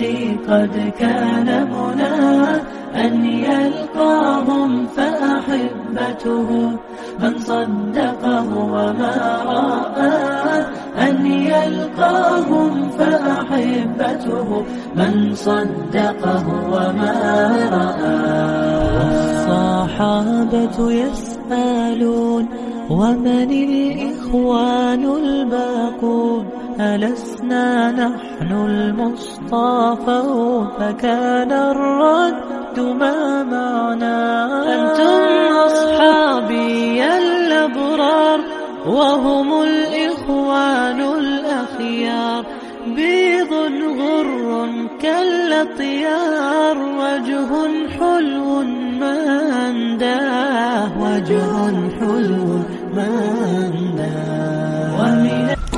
للأمة قد كان مناه أن يلقاهم فأحبته من صدقه وما رآه أن يلقاهم فأحبته من صدقه وما رآه الصحابة يسألون ومن الإخوان الباقون؟ ألسنا نحن المصطفى فكان الرد ما معنا أنتم أصحابي الأبرار وهم الإخوان الأخيار. بيض غر كالأطيار وجه حلو ما أنداه وجه حلو ما أنداه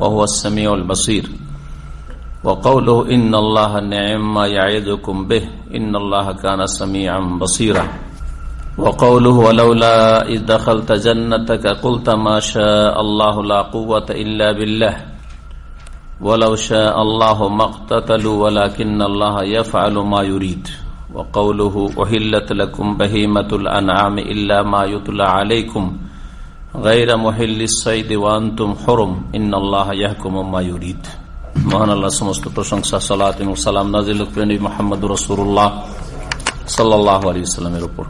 وهو السميع البصير. وقوله إن الله نعم يعيدكم به إن الله كان سميعا بصيرا. وقوله ولولا إذ دخلت جنتك قلت ما شاء الله لا قوة إلا بالله. ولو شاء الله ما اقتتلوا ولكن الله يفعل ما يريد. وقوله أهلت لكم بهيمة الأنعام إلا ما يطلع عليكم. গাইরা মহিল্লি সঈদ ওয়ান্তুম হরম ইন্নআল্লাহ ইয়াহকুমায়ুরিদ মহান আল্লাহ সমস্ত প্রশংসা সালাত সালাম নাজিল মোহাম্মদ রসুল্লাহ সাল্লাহ আলী সাল্লামের উপর।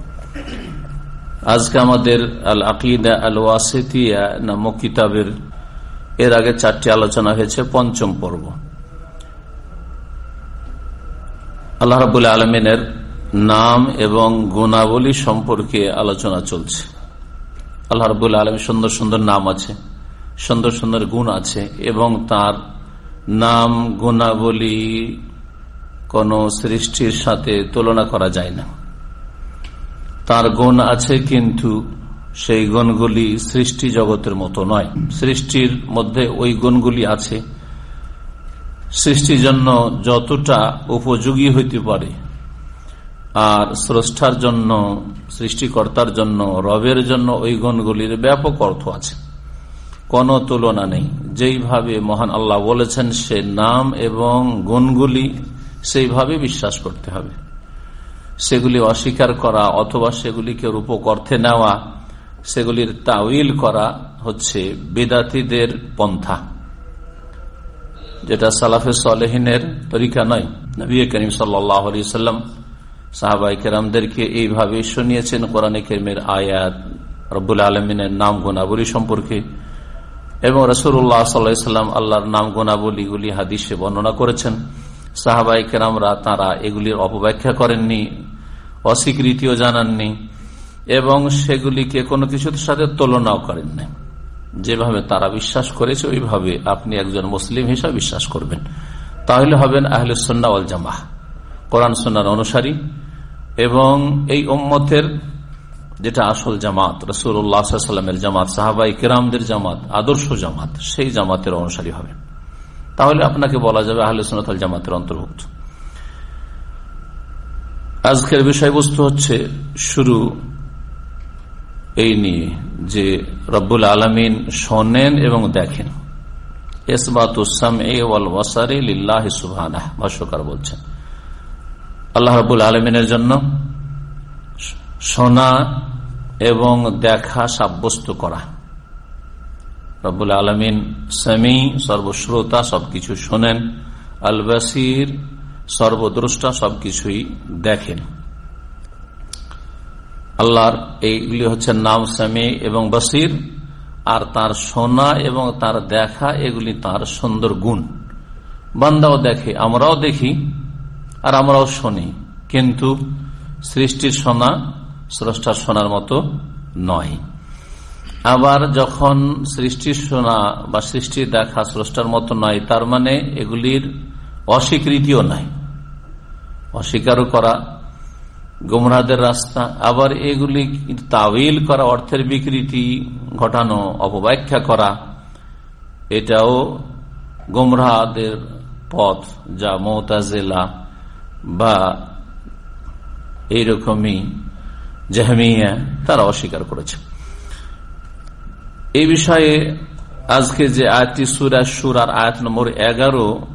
আজকে আমাদের আল আকিদা আল ওয়াসেতিয়া নামক কিতাবের এর আগে চারটি আলোচনা হয়েছে, পঞ্চম পর্ব। আল্লাহ রাবুল আলমিনের নাম এবং গুণাবলী সম্পর্কে আলোচনা চলছে। আল্লাহ রবুল আলমী সুন্দর সুন্দর নাম আছে, সুন্দর সুন্দর গুণ আছে এবং তার নাম গুণাবলী কোন সৃষ্টির সাথে তুলনা করা যায় না। তার গুণ আছে কিন্তু সেই গুণগুলি সৃষ্টি জগতের মতো নয়। সৃষ্টির মধ্যে ওই গুণগুলি আছে। সৃষ্টির জন্য যতটা উপযোগী হইতে পারে আর স্রষ্টার জন্য, সৃষ্টিকর্তার জন্য, রবের জন্য ওই গুণগুলির ব্যাপক অর্থ আছে। কোন তুলনা নেই। যেইভাবে মহান আল্লাহ বলেছেন, সে নাম এবং গুণগুলি সেইভাবে বিশ্বাস করতে হবে। সেগুলি অস্বীকার করা অথবা সেগুলিকে রূপক অর্থে নেওয়া, সেগুলির তাউইল করা হচ্ছে বেদাতিদের পন্থা। যেটা সালাফে সালেহিনের তরিকা নয়। নবী করিম সাল্লি সাল্লাম সাহাবাই কেরামদেরকে এইভাবে শুনিয়েছেন কোরআনে কেরমের আয়াত, রব্বুল আলমিনের নাম গুণাবলী সম্পর্কে। এবং রসুল্লাহ সাল্লাম আল্লাহর নাম গুণাবলীগুলি হাদিসে বর্ণনা করেছেন। সাহাবাই কেরামরা তারা এগুলির অপব্যাখ্যা করেননি, অস্বীকৃতিও জানাননি, এবং সেগুলিকে কোনো কিছুর সাথে তুলনাও করেননি। যেভাবে তারা বিশ্বাস করেছে, ওইভাবে আপনি একজন মুসলিম হিসাবে বিশ্বাস করবেন। তাহলে হবেন আহলে সন্নাওয়াল জামাহ। কোরআন সন্ন্যার অনুসারী এবং এই ওম্মতের যেটা আসল জামাত রসুল্লাহামের জামাত সাহাবাই কেরামদের জামাত, আদর্শ জামাত, সেই জামাতের অনুসারী হবে। তাহলে আপনাকে বলা যাবে আহলে সোনাতাল জামাতের অন্তর্ভুক্ত। আজকের বিষয়বস্তু হচ্ছে শুরু এই নিয়ে যে রব্বুল আলমিন শোনেন এবং দেখেন। ভাষ্যকার বলছেন। আল্লাহ রবুল আলমিনের জন্য শোনা এবং দেখা সাব্যস্ত করা। রব্বুল আলমিন সামি, সর্বশ্রোতা, সবকিছু শোনেন। আল বাসির সর্বদ্রষ্টা, সবকিছুই দেখেন। আল্লাহর এইগুলি হচ্ছে নাম সামি এবং বাসির, আর তার শোনা এবং তার দেখা এগুলি তার সুন্দর গুণ। বান্দাও দেখে, আমরাও দেখি। আর আমরাও শুনি। কিন্তু সৃষ্টির শোনা স্রষ্টার শোনার মতো নয়। আবার যখন সৃষ্টির শোনা বা সৃষ্টির দেখা স্রষ্টার মতো নয়, তার মানে এগুলির অস্বীকৃতিও নাই। অস্বীকারও করা গুমরাদের রাস্তা। আবার এগুলি তাবিল করা, অর্থের বিকৃতি ঘটানো, অপব্যাখ্যা করা, এটাও গুমরাদের পথ যা মোতাজেলা বা এইরকমই জাহমিয়া তারা অস্বীকার করেছে। এই বিষয়ে আজকে যে আয়াতটি সুরা সুরার আয়াত নম্বর এগারো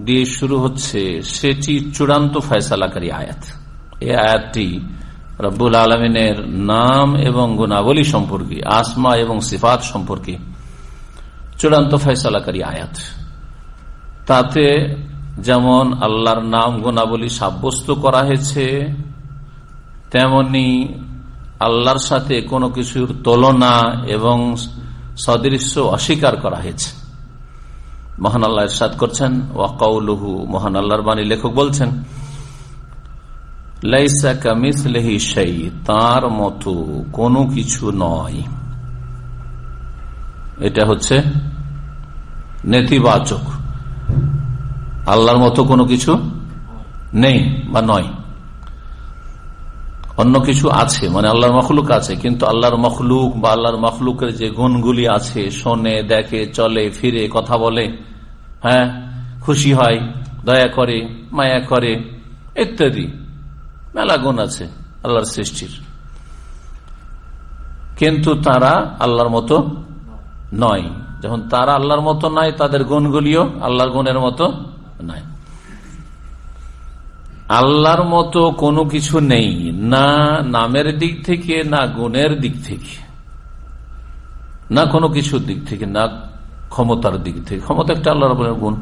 দিয়ে শুরু হচ্ছে, সেটি চূড়ান্ত ফয়সালাকারী আয়াত। এই আয়াতটি রব্বুল আলমিনের নাম এবং গুণাবলী সম্পর্কে, আসমা এবং সিফাত সম্পর্কে চূড়ান্ত ফয়সালাকারী আয়াত। তাতে যেমন আল্লাহর নাম গুণাবলী সাব্যস্ত করা হয়েছে, তেমনি আল্লাহর সাথে কোনো কিছুর তুলনা এবং সদৃশ্য অস্বীকার করা হয়েছে। মহান আল্লাহ ইরশাদ করছেন, ওয়াকাউলুহু, মহান আল্লাহর বাণী লেখক বলছেন তার মতো কোনো কিছু নয়। এটা হচ্ছে নেতিবাচক। আল্লাহর মতো কোনো কিছু নেই বা নয়। অন্য কিছু আছে মানে আল্লাহর মখলুক আছে, কিন্তু আল্লাহর মখলুক বা আল্লাহর মখলুকের যে গুণগুলি আছে, শোনে, দেখে, চলে, ফিরে, কথা বলে হ্যাঁ খুশি হয়, দয়া করে, মায়া করে, ইত্যাদি। মেলা গুণ আছে আল্লাহর সৃষ্টির। কিন্তু তারা আল্লাহর মতো নয়। যখন তারা আল্লাহর মতো নয়, তাদের গুণগুলিও আল্লাহর গুণের মতো নয় আল্লাহর মতো কোনো কিছু নেই, না নামের দিক থেকে, না গুণের দিক থেকে, না কোনো কিছুর দিক থেকে, না ক্ষমতার দিক থেকে। ক্ষমতা একটা আল্লাহর গুণ।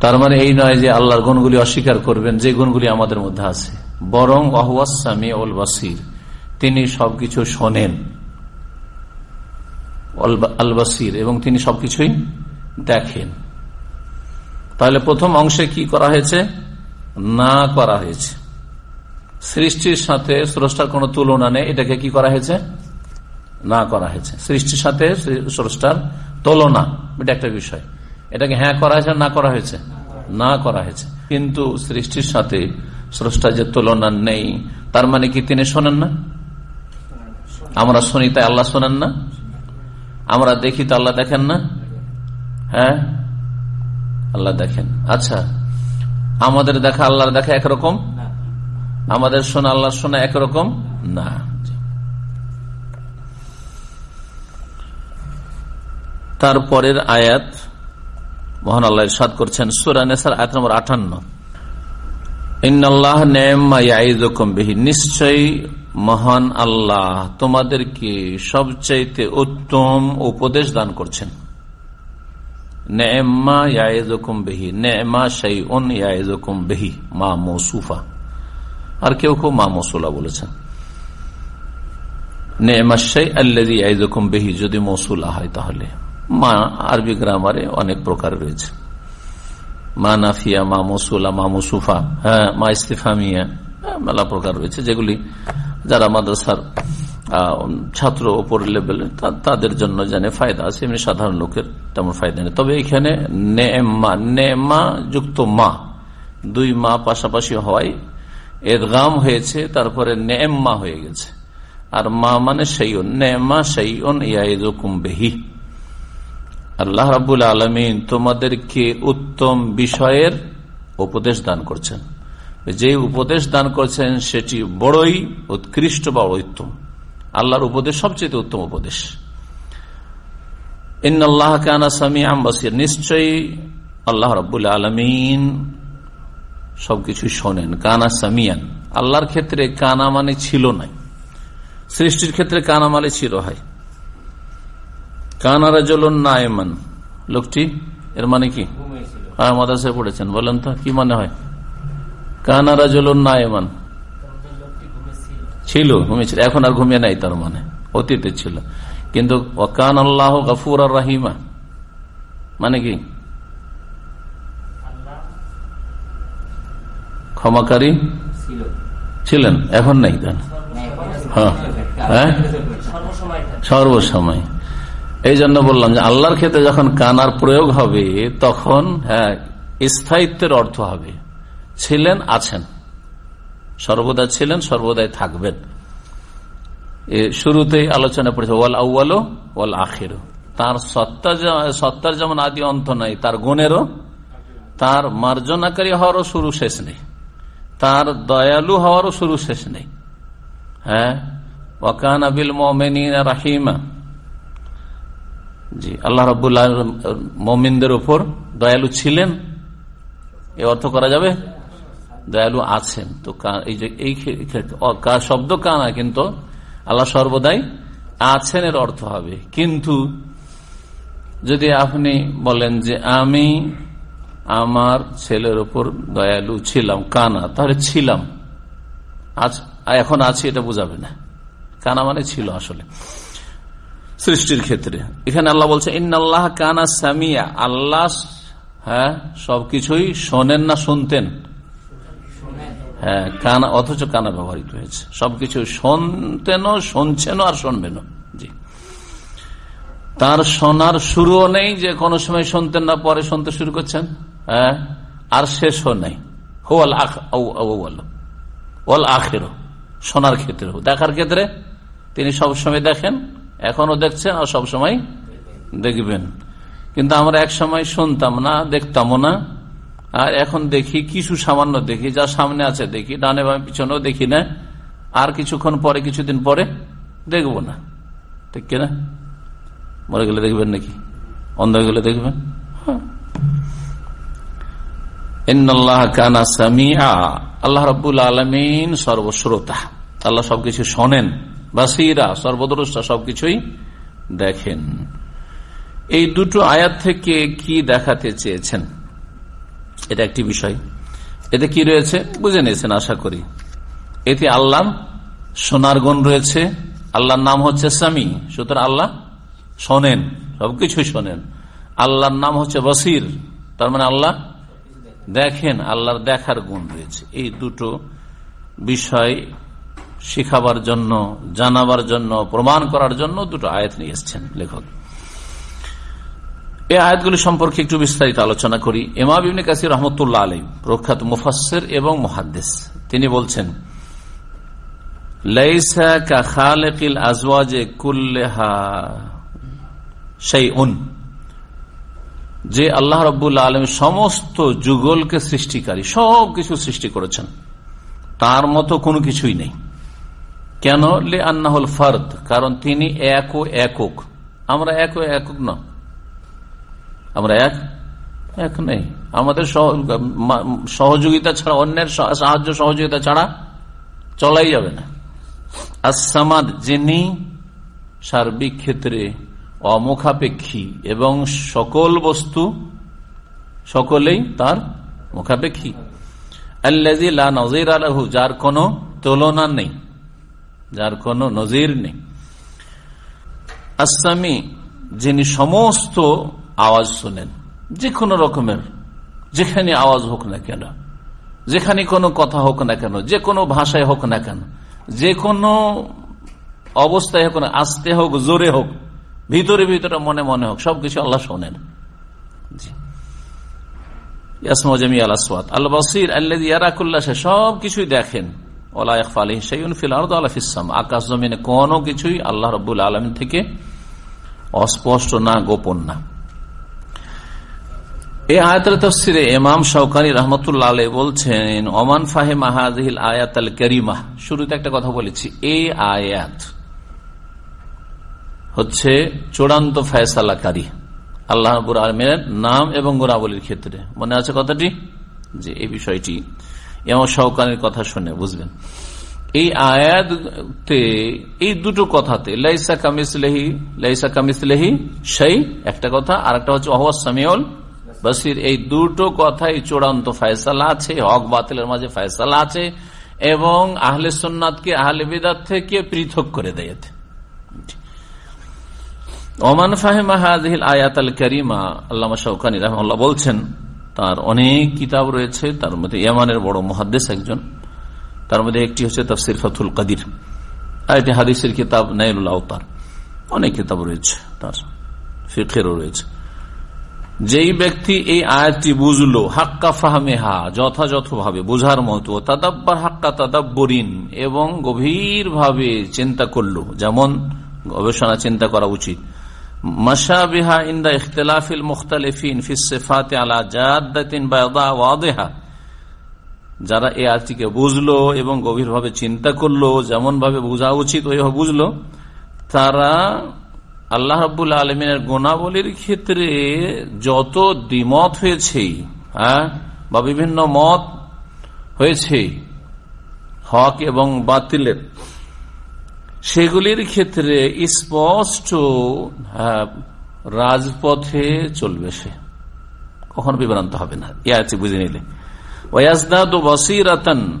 তার মানে এই নয় যে আল্লাহর গুণগুলি অস্বীকার করবেন, যে গুণগুলি আমাদের মধ্যে আছে। বরং অহওয়াসামি ওল বাসির, তিনি সবকিছু শোনেন। আল বাসির এবং তিনি সবকিছুই দেখেন। তাহলে প্রথম অংশে কি করা হয়েছে? না করা হয়েছে। সৃষ্টির সাথে স্রষ্টার কোন তুলনা নেই, এটাকে কি করা হয়েছে? না করা হয়েছে। সৃষ্টির সাথে স্রষ্টার তুলনা, এটা একটা বিষয়। এটাকে হ্যাঁ করা হয়েছে, না করা হয়েছে? না করা হয়েছে। কিন্তু সৃষ্টির সাথে স্রষ্টার যে তুলনা নেই, তার মানে কি তিনি শোনেন না? আমরা শুনি তাই আল্লাহ শোনেন না? আমরা দেখি তো আল্লাহ দেখেন না? হ্যাঁ? আল্লাহ দেখেন। আচ্ছা আমাদের দেখা আল্লাহর দেখা একরকম? আমাদের শোনা আল্লাহর শোনা একরকম? না। তারপরের আয়াত মহান আল্লাহ সাদ করছেন সুরানেসার আয়াত নম্বর আটান্ন। নিশ্চয়ই মহান আল্লাহ তোমাদেরকে সবচাইতে উত্তম উপদেশ দান করছেন। নেমা ইয়াজকুম বেহি বেহি আর কেউ কেউ মা মৌসুলা বলেছেন যদি মৌসুলা হয় তাহলে মা আরবি গ্রামারে অনেক প্রকার রয়েছে মা নাফিয়া মা মসুলা মা মুসুফা হ্যাঁ মা ইস্তিফামিয়া মেলা প্রকার রয়েছে যেগুলি যারা মাদ্রাসার ছাত্র ওপর লেভেলে তাদের জন্য জানে ফায়দা আছে, এমনি সাধারণ লোকের তেমন ফায়দা নেই। তবে এখানে নেমা নেমা যুক্ত মা, দুই মা পাশাপাশি হওয়ায় এদগাম হয়েছে, তারপরে নেমা হয়ে গেছে। আর মা মানে সেই নেমা সেই ইয়াকুম বেহি। আল্লাহ রাবুল আলমিন তোমাদেরকে উত্তম বিষয়ের উপদেশ দান করছেন। যে উপদেশ দান করছেন, সেটি বড়ই উৎকৃষ্ট বা উত্তম আল্লাহর উপদেশ সবচেয়ে উত্তম উপদেশ। নিশ্চয়ই আল্লাহ রবুল আলমিন সবকিছু শোনেন। কানা সামিয়ান। আল্লাহর ক্ষেত্রে কানা মানে ছিল নাই সৃষ্টির ক্ষেত্রে কানা মানে ছিল হয়। কানারা জলন নায়মান লোকটি, এর মানে কি? হ্যাঁ মাদাসে পড়েছেন। বলেন তো, কি মনে হয়? কানারা জলন নায়মান ছিল ঘুমিয়েছিল। এখন আর ঘুমিয়ে নাই তার মানে অতীতে ছিল। কিন্তু ওকান আল্লাহ গফুর আর রাহিমা। মানে কি? ক্ষমাকারী ছিলেন এখন নাই দেন হ্যাঁ। হ্যাঁ? সর্বসময়। এই জন্য বললাম যে আল্লাহর ক্ষেত্রে যখন কানার প্রয়োগ হবে তখন হ্যাঁ স্থায়িত্বের অর্থ হবে। ছিলেন আছেন। সর্বদা ছিলেন, সর্বদাই থাকবেন। শুরুতেই আলোচনা পড়েছে, ওয়াল আউ্বালো ওয়াল আখেরও তার সত্তা সত্তার যেমন আদি অন্ত নাই, তার গুণেরও, তার মার্জনাকারী হওয়ারও শুরু শেষ নেই। তার দয়ালু হওয়ারও শুরু শেষ নেই। হ্যাঁ? ওয়াকান আবিল মোমেনিন রাহিমা। জি, আল্লাহ রবুল্লাহ মোমিনদের উপর দয়ালু ছিলেন। এ অর্থ করা যাবে? দয়ালু আছেন। তো এই যে, এই শব্দ কানা কিন্তু আল্লাহ সর্বদাই আছেন এর অর্থ হবে। কিন্তু যদি আপনি বলেন যে আমি আমার ছেলের উপর দয়ালু ছিলাম কানা তাহলে ছিলাম। আজ, এখন আছি এটা বোঝাবে না। কানা মানে ছিল আসলে। সৃষ্টির ক্ষেত্রে। এখানে আল্লাহ বলছে ইন্নআল্লাহ কানা সামিয়া। আল্লাহ হ্যাঁ সবকিছুই শোনেন না, শুনতেন। কানা, অথচ কানা ব্যবহৃত হয়েছে। সবকিছু শুনতেন শুনছেনও আর শুনবেনও। জি। তার শোনার শুরুও নেই যে কোনো সময় শুনতেন না, পরে শুনতে শুরু করছেন। হ্যাঁ আর শেষও নেই। হোয়াল ওয়াল আখেরও শোনার ক্ষেত্রে দেখার ক্ষেত্রে তিনি সবসময় দেখেন এখনও দেখছেন আর সবসময় দেখবেন। কিন্তু আমরা এক সময় শুনতাম না, দেখতামও না। আর এখন দেখি কিছু সামান্য দেখি, যা সামনে আছে দেখি, ডানে বামে পিছনেও দেখি না। আর কিছুক্ষণ পরে, কিছুদিন পরে দেখব না। ঠিক কিনা? মরে গেলে দেখবেন নাকি? অন্ধ গেলে দেখবেন? আল্লাহ রবুল আলমিন সর্বশ্রোতা। আল্লাহ সবকিছু শোনেন। বাসিরা, সর্বদ্রষ্টা সবকিছুই দেখেন। এই দুটো আয়াত থেকে কি দেখাতে চেয়েছেন? এটা একটি বিষয়। এতে কি রয়েছে? বুঝে নিয়েছেন, আশা করি। এতে আল্লাহ সোনার গুণ রয়েছে। আল্লাহর নাম হচ্ছে সামি। সুতরাং আল্লাহ শোনেন, সবকিছুই শোনেন। আল্লাহর নাম হচ্ছে বসির। তার মানে আল্লাহ দেখেন, আল্লাহর দেখার গুণ রয়েছে। এই দুটো বিষয় শিখাবার জন্য, জানাবার জন্য, প্রমাণ করার জন্য দুটো আয়াত নিয়ে এসছেন লেখক। এই আয়াতগুলি সম্পর্কে একটু বিস্তারিত আলোচনা করি। এমাব ইবনে কাসির রহমতুল্লাহ আলী প্রখ্যাত মুফাসের এবং মহাদ্দেশ তিনি বলছেন যে আল্লাহ রব্বুল আলম সমস্ত যুগলকে সৃষ্টিকারী সব কিছু সৃষ্টি করেছেন। তার মতো কোনো কিছুই নেই। কেন? লে আন্নাহুল ফার্দ, কারণ তিনি এক ও একক। আমরা এক ও একক না আমরা এক এক নেই। আমাদের সহযোগিতা ছাড়া, অন্যের সাহায্য সহযোগিতা ছাড়া চলাই যাবে না। আসামাদ যিনি সার্বিক ক্ষেত্রে অমুখাপেক্ষী এবং সকল বস্তু সকলেই তার মুখাপেক্ষী। আল্লাজি লা নজির আলহু যার কোনো তুলনা নেই, যার কোনো নজির নেই। আসামি যিনি সমস্ত আওয়াজ শোনেন। যে কোনো রকমের, যেখানে আওয়াজ হোক না কেন, যেখানে কোনো কথা হোক না কেন যে কোনো ভাষায় হোক না কেন যে কোনো অবস্থায় হোক না, আসতে হোক, জোরে হোক, ভিতরে ভিতরে মনে মনে হোক, সবকিছু আল্লাহ শোনেন। সবকিছুই দেখেন। আকাশ জমিনে কোনো কিছুই আল্লাহ রবুল আলম থেকে অস্পষ্ট না, গোপন না। এই আয়াতের তফসিরে ইমাম শৌকানি রহমতুল্লাহ বলছেন, ওমান ফাহে মাহাজিল আয়াত আল করিমা শুরুতে একটা কথা বলেছি। এই আয়াত হচ্ছে চূড়ান্ত ফয়সালাকারী। আল্লাহ আলমের নাম এবং গুণাবলীর ক্ষেত্রে। মনে আছে কথাটি? যে এই বিষয়টি। এমন শৌকানের কথা শুনে, বুঝবেন। এই আয়াতে এই দুটো কথাতে, লাইসা কামিসলেহি লাইসা কামিসলেহি সেই একটা কথা আর একটা হচ্ছে অহওয়া সামিউল বসির এই দুটো কথাই চূড়ান্ত ফয়সালা আছে, হক বাতিলের মাঝে ফয়সালা আছে, এবং আহলে সোননাথকে আহলে বিদাত থেকে পৃথক করে দেয় ওমান ফাহেমা হাজিল আয়াত আল করিমা আল্লাহ শৌকানি রহমাল্লাহ বলছেন, তার অনেক কিতাব রয়েছে, তার মধ্যে ইয়ামানের বড় মহাদ্দেশ একজন, তার মধ্যে একটি হচ্ছে তফসির ফতুল কাদির আর একটি হাদিসের কিতাব নাইলুল আওতার, অনেক কিতাব রয়েছে তার ফিখেরও রয়েছে। যেই ব্যক্তি এই আয়াতটি বুঝলো, হাক্কা ফাহমে হা যথাযথভাবে, বোঝার মতো, তাদাব্বার হাক্কা তাদাব্বরিন, এবং গভীর ভাবে চিন্তা করল, যেমন গবেষণা চিন্তা করা উচিত। মাসাবিহা ইন্দা ইখতলাফিল মুখতালিফিন ফিসেফাতে আলা জাদ্দাতিন ওয়াদেহা। যারা এই আয়াতটিকে বুঝলো এবং গভীরভাবে চিন্তা করল যেমন ভাবে বোঝা উচিত, ওইভাবে বুঝলো, তারা আল্লাহ রাবুল আলমিনের গুণাবলীর ক্ষেত্রে যত দ্বিমত হয়েছে হ্যাঁ বা বিভিন্ন মত হয়েছে, হক এবং বাতিলের, সেগুলির ক্ষেত্রে স্পষ্ট রাজপথে চলবে সে। কখনো বিভ্রান্ত হবে না। এ আছে বুঝে নিলে। ওয়াজদাদ বসিরাতন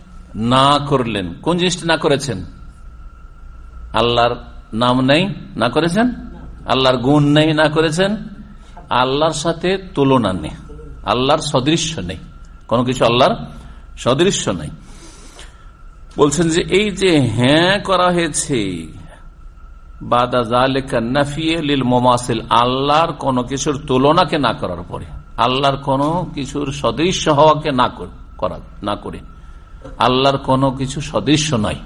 না করলেন। কোন জিনিসটা না করেছেন? আল্লাহর নাম নেই, না করেছেন? আল্লাহর গুণ নেই, না করেছেন? আল্লাহর সাথে তুলনা নেই। আল্লাহর সদৃশ্য নেই। কোনো কিছু আল্লাহর সদৃশ্য নেই। বলছেন যে এই যে হ্যাঁ করা হয়েছে আল্লাহর কোন কিছুর তুলনাকে না করার পরে, আল্লাহর কোন কিছুর সদৃশ্য হওয়াকে না করে। আল্লাহর কোন কিছু সদৃশ্য নয়।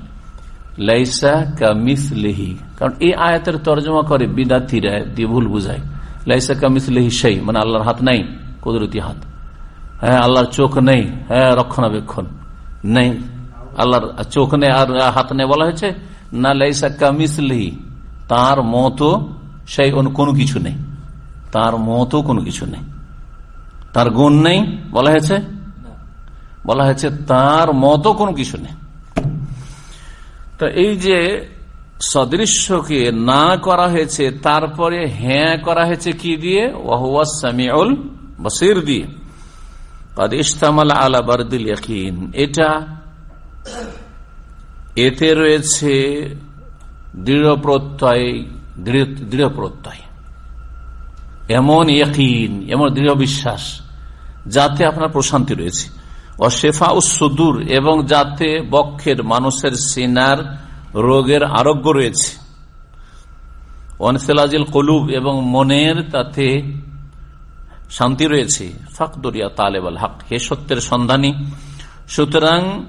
লাইসা কামিস লেহি কারণ এই আয়াতের তর্জমা করে বিদাতিরা দিয়ে ভুল বুঝায়। লাইসা কামিস লেহি সেই মানে আল্লাহর হাত নাই, কুদরতি হাত। হ্যাঁ আল্লাহর চোখ নেই হ্যাঁ রক্ষণাবেক্ষণ নেই। আল্লাহর চোখ নেই আর হাত নেই বলা হয়েছে, না লাইসা কামিস লেহি তার মতো সেই অন্য কোনো কিছু নেই। তার মতো কোনো কিছু নেই। তার গুণ নেই বলা হয়েছে বলা হয়েছে তার মতো কোনো কিছু নেই। তো এই যে সদৃশ্যকে না করা হয়েছে, তারপরে হ্যাঁ করা হয়েছে কি দিয়ে? ওহুয়া সামিউল বসির দিয়ে। ইস্তামাল আলা বারদুল ইয়কিন। এটা এতে রয়েছে দৃঢ় প্রত্যয় দৃঢ় প্রত্যয়। এমন ইয়কিন, এমন দৃঢ় বিশ্বাস, যাতে আপনার প্রশান্তি রয়েছে। অশেফা ও সুদূর এবং যাতে বক্ষের মানুষের সিনার রোগের আরোগ্য রয়েছে। অনসেলাজিল কলুব এবং মনের তাতে শান্তি রয়েছে। ফাকদরিয়া তালেবাল হক, হে সত্যের সন্ধানী। সুতরাং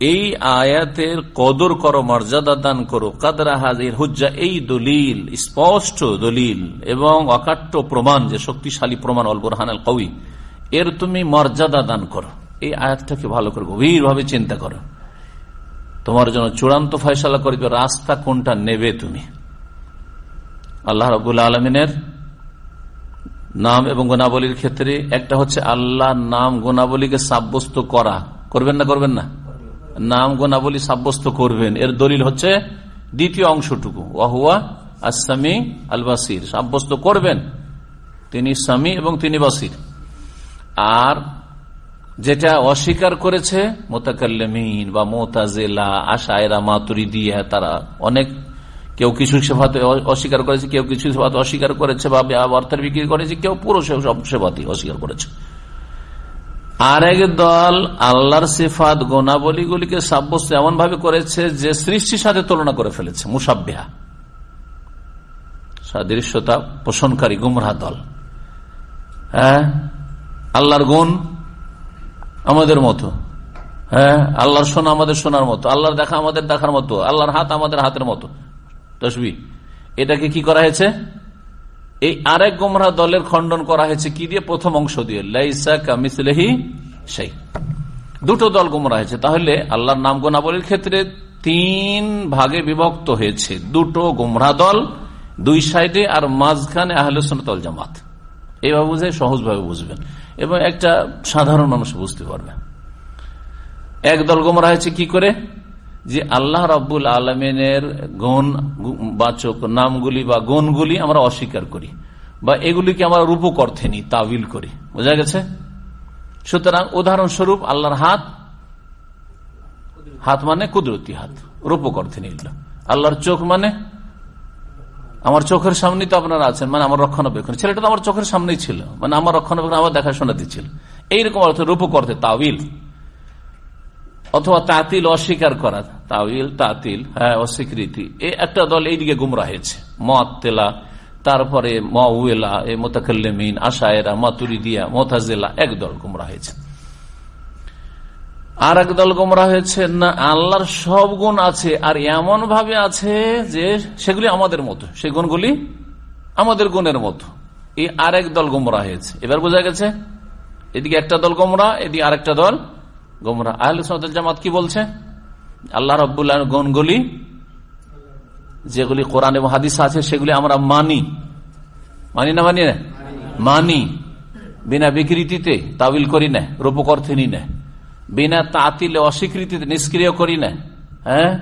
এই আয়াতের কদর করো, মর্যাদা দান করো। কাদরা হাজির হুজ্জা, এই দলিল, স্পষ্ট দলিল এবং অকাট্য প্রমাণ, যে শক্তিশালী প্রমাণ, অলবরহান কবি এর তুমি মর্যাদা দান করো। এই আয়াতটাকে ভালো করে গভীর ভাবে চিন্তা করো। তোমার জন্য চূড়ান্ত ফয়সলা করে রাস্তা কোনটা নেবে তুমি? আল্লাহ রবুল আলমিনের নাম এবং গুণাবলীর ক্ষেত্রে একটা হচ্ছে আল্লাহ নাম গুণাবলীকে সাব্যস্ত করা। করবেন না করবেন না? নাম গুণাবলী সাব্যস্ত করবেন। এর দলিল হচ্ছে দ্বিতীয় অংশটুকু। ওয়াহুয়া আসামি আল বাসির সাব্যস্ত করবেন। তিনি স্বামী এবং তিনি বাসির। আর যেটা অস্বীকার করেছে মোতাকাল্লামিন বা মোতাজেলা, আশায়রা মাতুরি দিয়ে তারা। অনেক কেউ কিছু সেবাতে অস্বীকার করেছে, কেউ কিছু সেবাতে অস্বীকার করেছে বা অর্থের বিক্রি করেছে, কেউ পুরো সব সেবাতে অস্বীকার করেছে। আর এক দল আল্লাহর সেফাত গোনাবলীগুলিকে সাব্যস্ত এমন ভাবে করেছে যে সৃষ্টির সাথে তুলনা করে ফেলেছে, মুসাব্বেহা। সাদৃশ্যতা পোষণকারী গুমরা দল। হ্যাঁ? আল্লাহর গুণ আমাদের মতো। হ্যাঁ? আল্লাহর শোনা আমাদের শোনার মতো। আল্লাহর দেখা আমাদের দেখার মতো। আল্লাহর হাত আমাদের হাতের মতো। তসবি। এটাকে কি করা হয়েছে? এই আরেক গোমরা দলের খণ্ডন করা হয়েছে কি দিয়ে? প্রথম অংশ দিয়ে। লাইসা কামিসলেহি সেই দুটো দল গোমরা হয়েছে। তাহলে আল্লাহর নাম গোনাবলীর ক্ষেত্রে তিন ভাগে বিভক্ত হয়েছে। দুটো গোমরা দল, দুই সাইডে আর মাঝখানে আহলে সোনাতল জামাত। এইভাবে বুঝে সহজভাবে বুঝবেন। এবং একটা সাধারণ মানুষ বুঝতে পারবে। এক দল গোমরা হয়েছে কি করে? যে আল্লাহ রাব্বুল আলমিনের গণ, বাচক নামগুলি বা গণগুলি আমরা অস্বীকার করি বা এগুলিকে আমরা রূপক অর্থে নি তাবিল করি। বোঝা গেছে? সুতরাং উদাহরণস্বরূপ আল্লাহর হাত হাত মানে কুদরতি হাত, রূপক অর্থে নিল আল্লাহর চোখ মানে আমার চোখের সামনেই তো আপনারা আছেন মানে আমার রক্ষণাবেক্ষণ। ছেলেটা তো আমার চোখের সামনেই ছিল মানে আমার রক্ষণাবেক্ষণ, আমার দেখাশোনা দিচ্ছিল। এইরকম অর্থ রূপক অর্থে তাবিল অথবা তাতিল অস্বীকার করা। তাবিল তাতিল হ্যাঁ অস্বীকৃতি। এই একটা দল এইদিকে গুমরা হয়েছে। মত তেলা তারপরে মউলা এ মোতাকাল্লেমিন, আশায়রা, মাতুরিদিয়া, মোতাজেলা, এক দল গুমরা হয়েছে। আর এক দল গোমরা হয়েছে, না, আল্লাহর সব গুণ আছে, আর এমন ভাবে আছে যে সেগুলি আমাদের মতো, সে গুণগুলি আমাদের গুণের মতো। এই আরেক দল গোমরা হয়েছে। এবার বোঝা গেছে, এদিকে একটা দল গোমরা, এদিকে আরেকটা দল গোমরা। আহলে জামাত কি বলছে? আল্লাহ রব্বুল্লাহ গুণগুলি, যেগুলি কোরআন এবং হাদিস আছে, সেগুলি আমরা মানি। মানি না মানি না? মানি। বিনা বিকৃতিতে তাবিল করি না রূপক অর্থে না। বিনা তাতিলে অস্বীকৃতিতে নিষ্ক্রিয় করি না হ্যাঁ?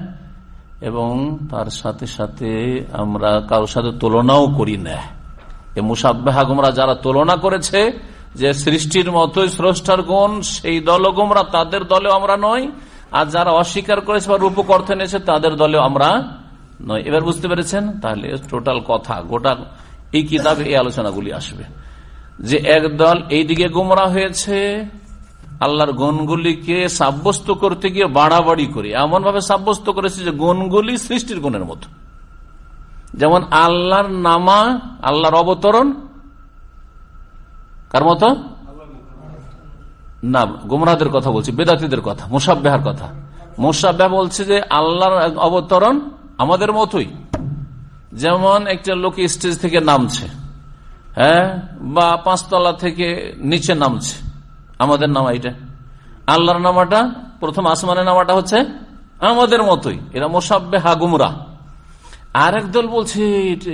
এবং তার সাথে সাথে আমরা কারোর সাথে তুলনাও করি না এ মুসাব্বাহা গুমরা যারা তুলনা করেছে যে সৃষ্টির মতোই স্রষ্টার গুণ, সেই দল গুমরা তাদের দলেও আমরা নই, আর যারা অস্বীকার করেছে বা রূপক অর্থ নিয়েছে তাদের দলেও আমরা নয় এবার বুঝতে পেরেছেন? তাহলে টোটাল কথা, গোটা এই কিতাবে এই আলোচনাগুলি আসবে। যে এক দল এইদিকে গুমরা হয়েছে আল্লাহর গুণগুলিকে সাব্যস্ত করতে গিয়ে বাড়াবাড়ি করি। এমন ভাবে সাব্যস্ত করেছে যে গুণগুলি সৃষ্টির গুণের মতো। যেমন আল্লাহর নামা, আল্লাহর অবতরণ। কার মতো? না গুমরাদের কথা বলছি, বেদাতিদের কথা, মুসাব্বাহার কথা। মুসাব্বাহ বলছে যে আল্লাহর অবতরণ আমাদের মতোই। যেমন একটা লোক স্টেজ থেকে নামছে হ্যাঁ বা পাঁচতলা থেকে নিচে নামছে। আমাদের নামা এটা। আল্লাহর নামাটা, প্রথম আসমানের নামাটা হচ্ছে আমাদের মতোই। এরা মোসাব্বে হাগুমরা। আর এক দল বলছে,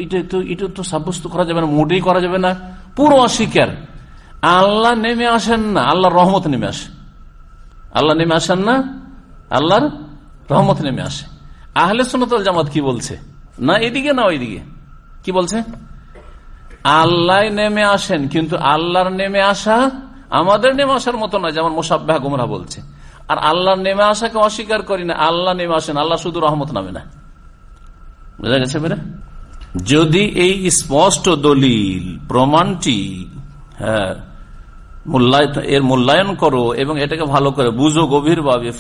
এটা তো এটা তো সাব্যস্ত করা যাবে না, মোটেই করা যাবে না। পুরো অস্বীকার। আল্লাহ নেমে আসেন না, আল্লাহর রহমত নেমে আসে। আল্লাহ নেমে আসেন না, আল্লাহর রহমত নেমে আসে। আহলে সোনতল জামাত কি বলছে? না এদিকে, না ওইদিকে। কি বলছে? আল্লাহ নেমে আসেন, কিন্তু আল্লাহর নেমে আসা আমাদের নেমে আসার মতো না যেমন মোসাব্বাহ গুমরা বলছে। আর আল্লাহর নেমে আসাকে অস্বীকার করি না, আল্লাহ নেমে আসেন, আল্লাহ শুধু রহমত নামে না। বোঝা গেছে মেরে যদি এই স্পষ্ট দলিল, প্রমাণটি হ্যাঁ এর মূল্যায়ন করো এবং এটাকে ভালো করে বুঝো গভীর ভাবে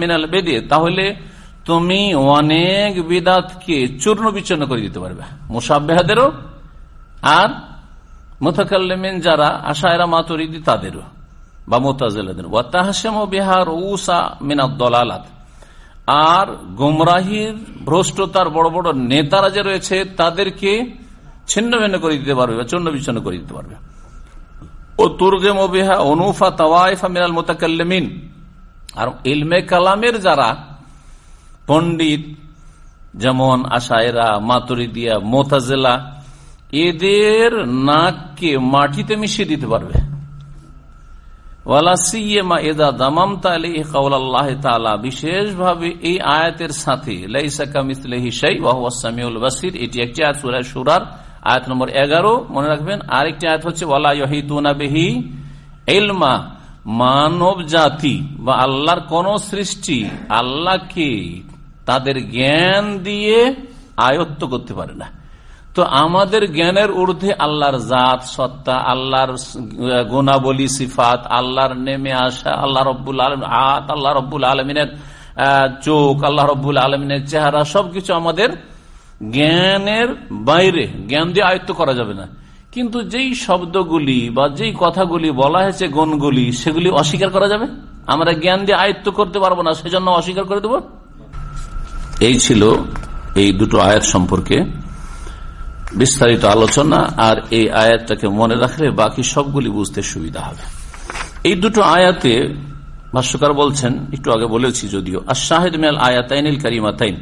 মিনাল বেদে তাহলে তুমি অনেক বিদাতকে চূর্ণ বিচ্ছন্ন করে দিতে পারবে। মুসাবেহাদেরও আর মোতাকাল্লেমিন যারা আশায়রা মাতুরিদি তাদেরও, বা মোতাজেলাদের। ওয়াতাহাসেম বিহার উসা মিনাদ দলালাত। আর গুমরাহির ভ্রষ্টতার বড় বড় নেতারা যে রয়েছে, তাদেরকে ছিন্ন ভিন্ন করে দিতে পারবে বা চূর্ণ বিচ্ছন্ন করে দিতে পারবে। ও তুর্গে মবিহা অনুফা তাওয়াইফা মিনাল মোতাকাল্লেমিন। আর ইলমে কালামের যারা পণ্ডিত, যেমন আশায়রা, মাতুরিদিয়া, মোতাজেলা এদের নাককে মাটিতে মিশিয়ে দিতে পারবে। বিশেষভাবে এই আয়াতের সাথে এটি একটি সুরার আয়াত নম্বর এগারো। মনে রাখবেন, আরেকটি আয়াত হচ্ছে বেহি এলমা মানব জাতি বা আল্লাহর কোন সৃষ্টি আল্লাহকে তাদের জ্ঞান দিয়ে আয়ত্ত করতে পারে না। তো আমাদের জ্ঞানের ঊর্ধ্বে আল্লাহর জাত, সত্তা, আল্লাহর গুণাবলী, সিফাত, আল্লাহর নেমে আসা, আল্লাহ রব্বুল আলম হাত, আল্লাহ রব্বুল আলমিনের চোখ, আল্লাহ রব্বুল আলমিনের চেহারা, সবকিছু আমাদের জ্ঞানের বাইরে, জ্ঞান দিয়ে আয়ত্ত করা যাবে না। কিন্তু যেই শব্দগুলি বা যেই কথাগুলি বলা হয়েছে গুণগুলি, সেগুলি অস্বীকার করা যাবে? আমরা জ্ঞান দিয়ে আয়ত্ত করতে পারব না, সেজন্য অস্বীকার করে দেব? এই ছিল এই দুটো আয়াত সম্পর্কে বিস্তারিত আলোচনা আর এই আয়াতটাকে মনে রাখলে বাকি সবগুলি বুঝতে সুবিধা হবে। এই দুটো আয়াতে ভাষ্যকার বলছেন, একটু আগে বলেছি যদিও আর শাহেদ মেল আয়াতাইনিল কারিমাতাইন।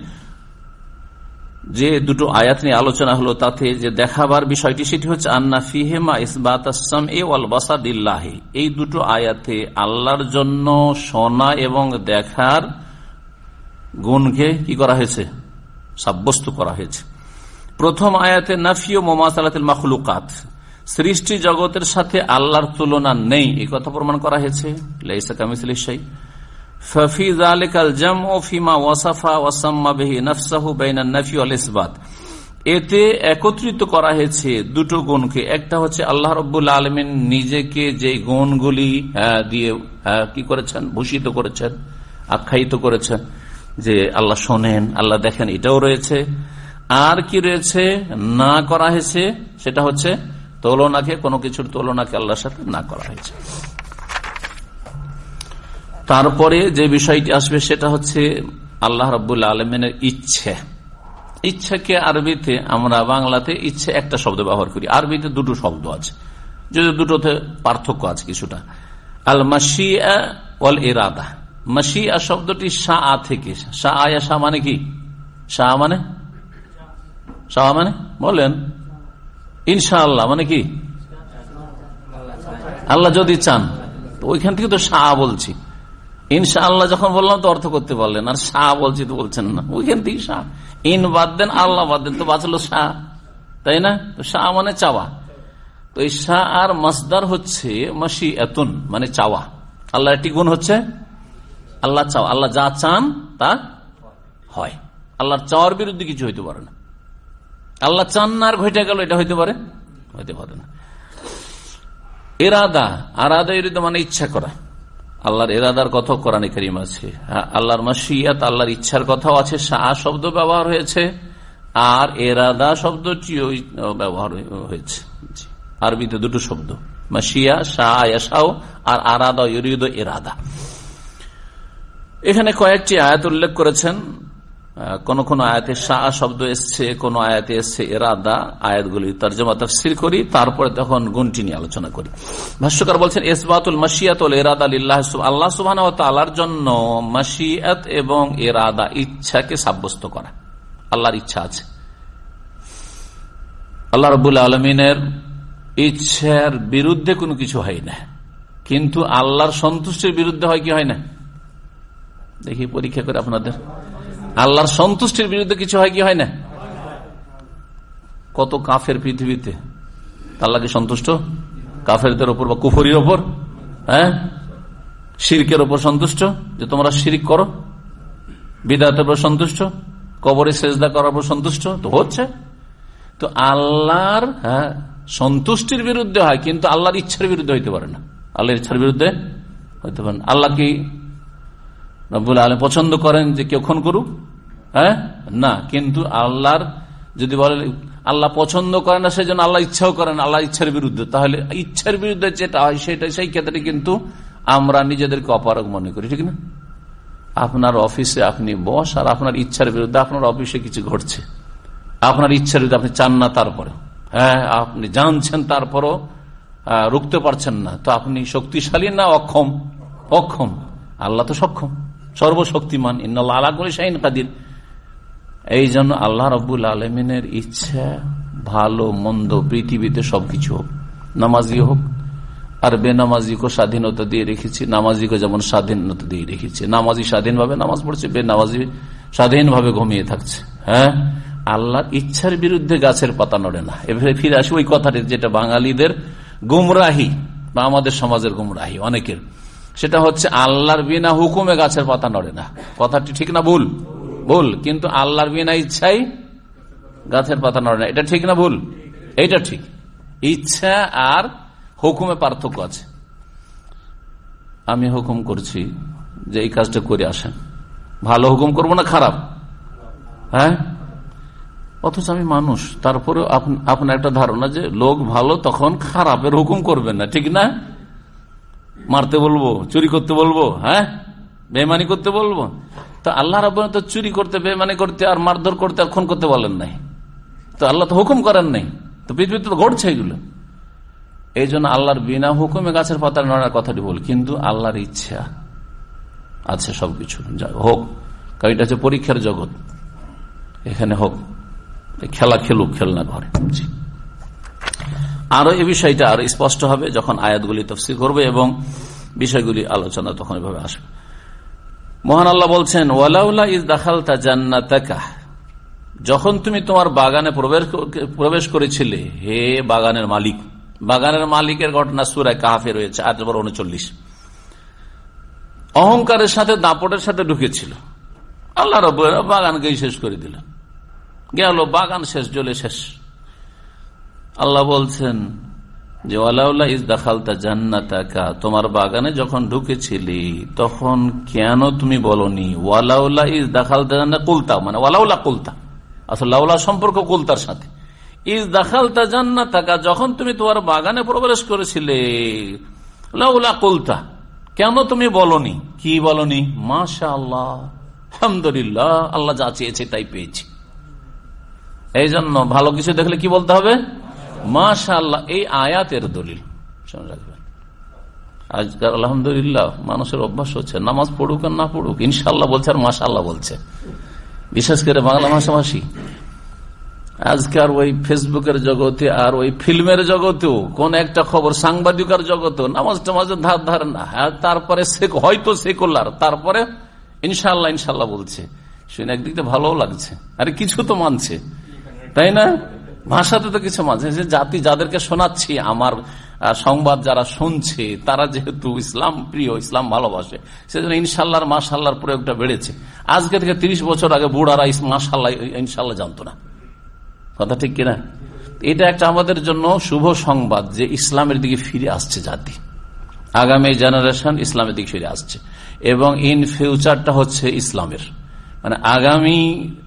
যে দুটো আয়াত নিয়ে আলোচনা হলো তাতে যে দেখাবার বিষয়টি সেটি হচ্ছে, আন্না ফিহেমা ইসবাত এ ওয়াল এই দুটো আয়াতে আল্লাহর জন্য শোনা এবং দেখার গুণকে কি করা হয়েছে? সাব্যস্ত করা হয়েছে। প্রথম আয়াতে নাফি নাফিও মোমাসালাতিল মাখলুকাত। সৃষ্টি জগতের সাথে আল্লাহর তুলনা নেই। এই কথা প্রমাণ করা হয়েছে। লাইসা কামিসিল শাই। ফফি জালিকাল জাম ও ফিমা ওয়াসাফা ওয়াসাম্মা বেহি নফসাহু বাইনা নাফি আল এতে একত্রিত করা হয়েছে দুটো গুণকে। একটা হচ্ছে আল্লাহ রব্বুল আলমিন নিজেকে যে গুণগুলি দিয়ে কি করেছেন? ভূষিত করেছেন, আখ্যায়িত করেছেন। যে আল্লাহ শোনেন, আল্লাহ দেখেন, এটাও রয়েছে। আর কি রয়েছে না করা হয়েছে, সেটা হচ্ছে তুলনাকে, কোনো কিছুর তুলনাকে আল্লাহর সাথে না করা হয়েছে। তারপরে যে বিষয়টি আসবে, সেটা হচ্ছে আল্লাহ রব্বুল্লা আলমিনের ইচ্ছে। ইচ্ছাকে আরবিতে, আমরা বাংলাতে ইচ্ছে একটা শব্দ ব্যবহার করি। আরবিতে দুটো শব্দ আছে। যদি দুটোতে পার্থক্য আছে কিছুটা। আল মাসিয়া ওয়াল ইরাদা। মাসিয়া শব্দটি শাহ থেকে, শাহ আয়া শাহ মানে কি? শাহ মানে শাহ মানে? বলেন। ইনশাআল্লাহ মানে কি? আল্লাহ যদি চান, তো ওইখান থেকে তো শাহ বলছি। ইনশাআল্লাহ যখন বললাম, তো অর্থ করতে পারলেন। আর শাহ বলছি তো বলছেন না। ওইখান থেকে শাহ। ইন বাদ দেন, আল্লাহ বাদ দেন, তো বাঁচলো শাহ। তাই না? তো শাহ মানে চাওয়া। তো এই শাহ আর মাসদার হচ্ছে মাসি এতুন মানে চাওয়া। আল্লাহ একটি গুণ হচ্ছে? আল্লাহ চাওয়া। আল্লাহ যা চান, তা হয়। আল্লাহর চাওয়ার বিরুদ্ধে কিছু হইতে পারে না। আল্লাহ চান না আর ঘটে গেল, এটা হইতে পারে? হইতে পারে না। এরাদা আরাদা এরিদ মানে ইচ্ছা করা। আল্লাহর এরাদার কথা কোরআন করিম আছে। আল্লাহর মাসিয়াত, আল্লাহর ইচ্ছার কথাও আছে। শাহ শব্দ ব্যবহার হয়েছে, আর এরাদা শব্দটিও ব্যবহার হয়েছে। আরবিতে দুটো শব্দ। মাসিয়া শাহ আর আরাদা ইরিদ। এরাদা এখানে কয়েকটি আয়াত উল্লেখ করেছেন। কোন কোন আয়াতে শাহ শব্দ এসছে, কোন আয়াতে এসছে এরাদা, আয়াতগুলি তর্জমা, তফসির করি, তারপরে তখন গুণটি নিয়ে আলোচনা করি। ভাষ্যকার বলছেন, ইসবাতুল মাসিয়াতুল এরাদা আল্লাহ সুবাহ তালার জন্য মাসিয়াত এবং এরাদা ইচ্ছাকে সাব্যস্ত করা। আল্লাহর ইচ্ছা আছে। আল্লাহ রবুল্লা আলমিনের ইচ্ছার বিরুদ্ধে কোনো কিছু হয় না। কিন্তু আল্লাহর সন্তুষ্টির বিরুদ্ধে হয় কি হয় না? দেখি পরীক্ষা করে আপনাদের। আল্লাহর সন্তুষ্টির বিরুদ্ধে কিছু হয় কি হয় না? কত কাফের পৃথিবীতে? আল্লাহকে সন্তুষ্ট? কাফেরদের ওপর বা কুফরির ওপর? হ্যাঁ? শিরকের ওপর সন্তুষ্ট? যে তোমরা শিরিক করো? বিদাতের উপর সন্তুষ্ট? কবরে সেজদা করার উপর সন্তুষ্ট? তো হচ্ছে। তো আল্লাহর হ্যাঁ সন্তুষ্টির বিরুদ্ধে হয়, কিন্তু আল্লাহর ইচ্ছার বিরুদ্ধে হইতে পারে না। আল্লাহর ইচ্ছার বিরুদ্ধে হইতে পারে না। আল্লাহ কি রব্বুল আলম পছন্দ করেন যে কেউ খুন করুক হ্যাঁ? না, কিন্তু আল্লাহর যদি বলে, আল্লাহ পছন্দ করে না সেই জন্য আল্লাহ ইচ্ছাও করেন আল্লাহ ইচ্ছার বিরুদ্ধে। তাহলে ইচ্ছার বিরুদ্ধে যেটা হয় সেটা, সেই ক্ষেত্রে কিন্তু আমরা নিজেদেরকে অপারক মনে করি, ঠিক না? আপনার অফিসে আপনি বস, আর আপনার ইচ্ছার বিরুদ্ধে আপনার অফিসে কিছু ঘটছে। আপনার ইচ্ছার বিরুদ্ধে আপনি চান না তারপরে হ্যাঁ আপনি জানছেন তারপরও রুখতে পারছেন না। তো আপনি শক্তিশালী না অক্ষম? অক্ষম। আল্লাহ তো সক্ষম। সর্বশক্তিমান। ইন্নআল্লাহ কাদির। এই জন্য আল্লাহ রবুল আলমিনের ইচ্ছা, ভালো, মন্দ, পৃথিবীতে সবকিছু হোক। নামাজি হোক, আর বেনামাজিকে স্বাধীনতা দিয়ে রেখেছি, নামাজিকে যেমন স্বাধীনতা দিয়ে রেখেছি। নামাজি স্বাধীনভাবে নামাজ পড়ছে, বেনামাজি স্বাধীনভাবে ঘুমিয়ে থাকছে। হ্যাঁ? আল্লাহর ইচ্ছার বিরুদ্ধে গাছের পাতা নড়ে না। এভাবে ফিরে আসি ওই কথাটি, যেটা বাঙালিদের গুমরাহি বা আমাদের সমাজের গুমরাহি, অনেকের। সেটা হচ্ছে আল্লাহর বিনা হুকুমে গাছের পাতা নড়ে না। কথাটি ঠিক না ভুল? ভুল। কিন্তু আল্লাহর বিনা ইচ্ছাই গাছের পাতা নড়ে না। এটা ঠিক না ভুল? এটা ঠিক। ইচ্ছা আর হুকুমে পার্থক্য আছে। আমি হুকুম করছি যে এই কাজটা করে আসেন। ভালো হুকুম করব না খারাপ? হ্যাঁ? অথচ আমি মানুষ। তারপরে আপনার একটা ধারণা যে লোক ভালো তখন খারাপের হুকুম করবেন না। ঠিক না? মারতে বলব, চুরি করতে বলব হ্যাঁ? বেমানি করতে বলব? তো আল্লাহ রাব তো চুরি করতে বেমানি করতে আর মারধর করতে আর খুন করতে বলেন নাই। তো আল্লাহ তো হুকুম করেন নাই। তো পৃথিবীতে তো ঘটছে এগুলো। এই জন্য আল্লাহর বিনা হুকুমে গাছের পাতা নড়ার কথাটি বল, কিন্তু আল্লাহর ইচ্ছা আছে সবকিছু। হোক, কারণ এটা হচ্ছে পরীক্ষার জগৎ। এখানে হোক খেলা খেলুক, খেলনা ঘরে। আরও এই বিষয়টা আরও স্পষ্ট হবে যখন আয়াতগুলি তফসি করবে এবং বিষয়গুলি আলোচনা তখন এভাবে আসবে। মহান আল্লাহ বলছেন, ওয়ালাউলা ইজ দাখালতা জান্নাতাকা। যখন তুমি তোমার বাগানে প্রবেশ করেছিলে, হে বাগানের মালিক, বাগানের মালিকের ঘটনা সুরায় কাহাফে রয়েছে আট নম্বর উনচল্লিশ। অহংকারের সাথে দাপটের সাথে ঢুকেছিল। আল্লাহ রব বাগানকেই শেষ করে দিলেন। গেল বাগান শেষ জলে শেষ। আল্লাহ বলছেন যে ওয়ালাউল্লাহ ইস দাখালতা জান্নাতাকা। তোমার বাগানে যখন ঢুকেছিলি, তখন কেন তুমি বলনি ওয়ালাউল্লাহ ইস দাখালতা জান্না কুলতা মানে ওয়ালাউলা কুলতা। আসলে সম্পর্ক কুলতার সাথে। ইস দাখালতা জান্নাতাকা? যখন তুমি তোমার বাগানে প্রবেশ করেছিলে, লাউলা কুলতা। কেন তুমি বলনি? কি বলনি? মাশা আল্লাহ আলহামদুলিল্লাহ, আল্লাহ যা চেয়েছে তাই পেয়েছি। এই জন্য ভালো কিছু দেখলে কি বলতে হবে? মাশা আল্লাহ এই আয়াতের দলিল। আজকাল আলহামদুলিল্লাহ, মানুষের অভ্যাস হচ্ছে, নামাজ পড়ুক আর না পড়ুক ইনশাল্লাহ বলছে আর মাশা আল্লাহ বলছে। বিশেষ করে বাংলা ভাষাভাষী। আজকার ওই ফেসবুকের জগতে আর ওই ফিল্মের জগতেও, কোন একটা খবর সাংবাদিকার জগতেও, নামাজ টামাজের ধার ধার না। তারপরে হয়তো সেকুলার তারপরে ইনশাল্লাহ ইনশাল্লাহ বলছে। শুনে একদিক ভালো লাগছে, আরে কিছু তো মানছে। তাই না? ভাষাতে তো কিছু মানছে যে জাতি যাদেরকে শোনাচ্ছি, আমার সংবাদ যারা শুনছে, তারা যেহেতু ইসলাম প্রিয়, ইসলাম ভালোবাসে, সেজন্য ইনশাল্লাহর মাসাল্লাহর প্রয়োগটা বেড়েছে। আজকে থেকে তিরিশ বছর আগে বুড়ারা মাসাল্লাহ ইনশাল্লাহ জানতো না। কথা ঠিক কিনা? এটা একটা আমাদের জন্য শুভ সংবাদ যে ইসলামের দিকে ফিরে আসছে জাতি। আগামী জেনারেশন ইসলামের দিকে ফিরে আসছে। এবং ইন ফিউচারটা হচ্ছে ইসলামের। মানে আগামী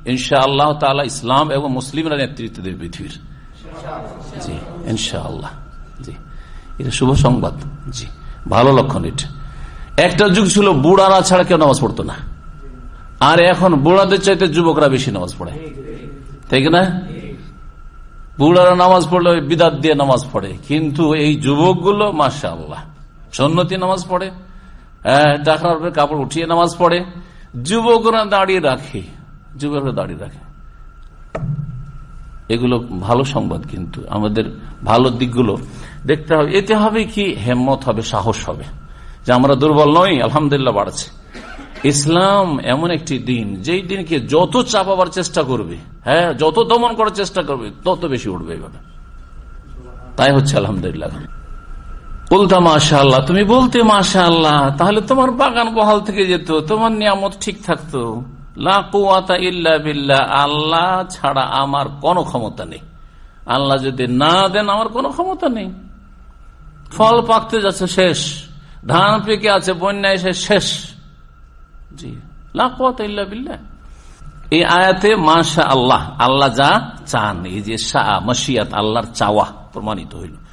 ইনশা আল্লাহ তালা ইসলাম এবং মুসলিমরা নেতৃত্ব দেবে পৃথিবীর। জি ইনশা আল্লাহ জি, এটা শুভ সংবাদ। জি, ভালো লক্ষণ এটা। একটা যুগ ছিল বুড়ারা ছাড়া কেউ নামাজ পড়তো না। আর এখন বুড়াদের চাইতে যুবকরা বেশি নামাজ পড়ে। ঠিক না? বুড়ারা নামাজ পড়লে বিদাত দিয়ে নামাজ পড়ে। কিন্তু এই যুবকগুলো মাসা আল্লাহ সন্নতি নামাজ পড়ে টাকার উপরে কাপড় উঠিয়ে নামাজ পড়ে। যুবকরা দাঁড়িয়ে রাখে। যুবকরা দাঁড়িয়ে রাখে। এগুলো ভালো সংবাদ কিন্তু। আমাদের ভালো দিকগুলো দেখতে হবে। এতে হবে কি? হেম্মত হবে, সাহস হবে। যে আমরা দুর্বল নই, আলহামদুলিল্লাহ বাড়ছে। ইসলাম এমন একটি দিন, যেই দিনকে যত চাপাবার চেষ্টা করবে হ্যাঁ যত দমন করার চেষ্টা করবে, তত বেশি উঠবে এভাবে। তাই হচ্ছে আলহামদুলিল্লাহ। বলতাম মাশা আল্লাহ তুমি বলতে মাশা আল্লাহ তাহলে তোমার বাগান বহাল থেকে যেত, তোমার নিয়ামত ঠিক থাকতো। আল্লাহ ছাড়া আমার কোনো ক্ষমতা নেই। আল্লাহ যদি না দেন, আমার কোনো ক্ষমতা নেই। ফল পাকতে যাচ্ছে, শেষ। ধান পেকে আছে, বন্যা এসে শেষ। জি লাকুয়াতা ইল্লা বিল্লাহ। এই আয়াতে মাশা আল্লাহ আল্লাহ যা চান, এই যে শাহ, মশিয়াত, আল্লাহর চাওয়া প্রমাণিত হইল।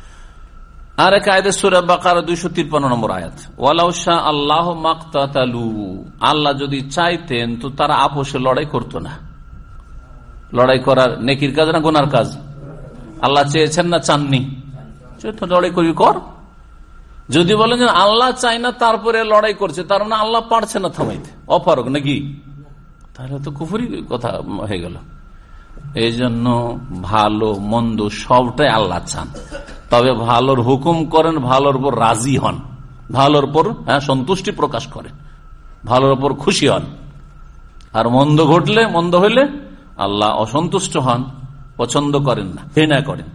আর এক আয়াতে সুরা বাকার দুইশো নম্বর আয়াত। ওয়ালাউ শাহ আল্লাহ মাকতালু আল্লাহ যদি চাইতেন তো তারা আপোষে লড়াই করতো না। লড়াই করার নেকির কাজ না গোনার কাজ? আল্লাহ চেয়েছেন না চাননি? লড়াই করবি, কর। যদি বলেন যে আল্লাহ চাই না, তারপরে লড়াই করছে, তার মানে আল্লাহ পারছে না থামাইতে। অপারক নাকি? তাহলে তো কুফুরি কথা হয়ে গেল। এই জন্য ভালো, মন্দ সবটাই আল্লাহ চান। তবে ভালোর হুকুম করেন, ভালোর উপর রাজি হন। ভালোর উপর হ্যাঁ সন্তুষ্টি প্রকাশ করেন। ভালোর উপর খুশি হন। আর মন্দ ঘটলে, মন্দ হইলে আল্লাহ অসন্তুষ্ট হন, পছন্দ করেন না, ঘৃণা করেন।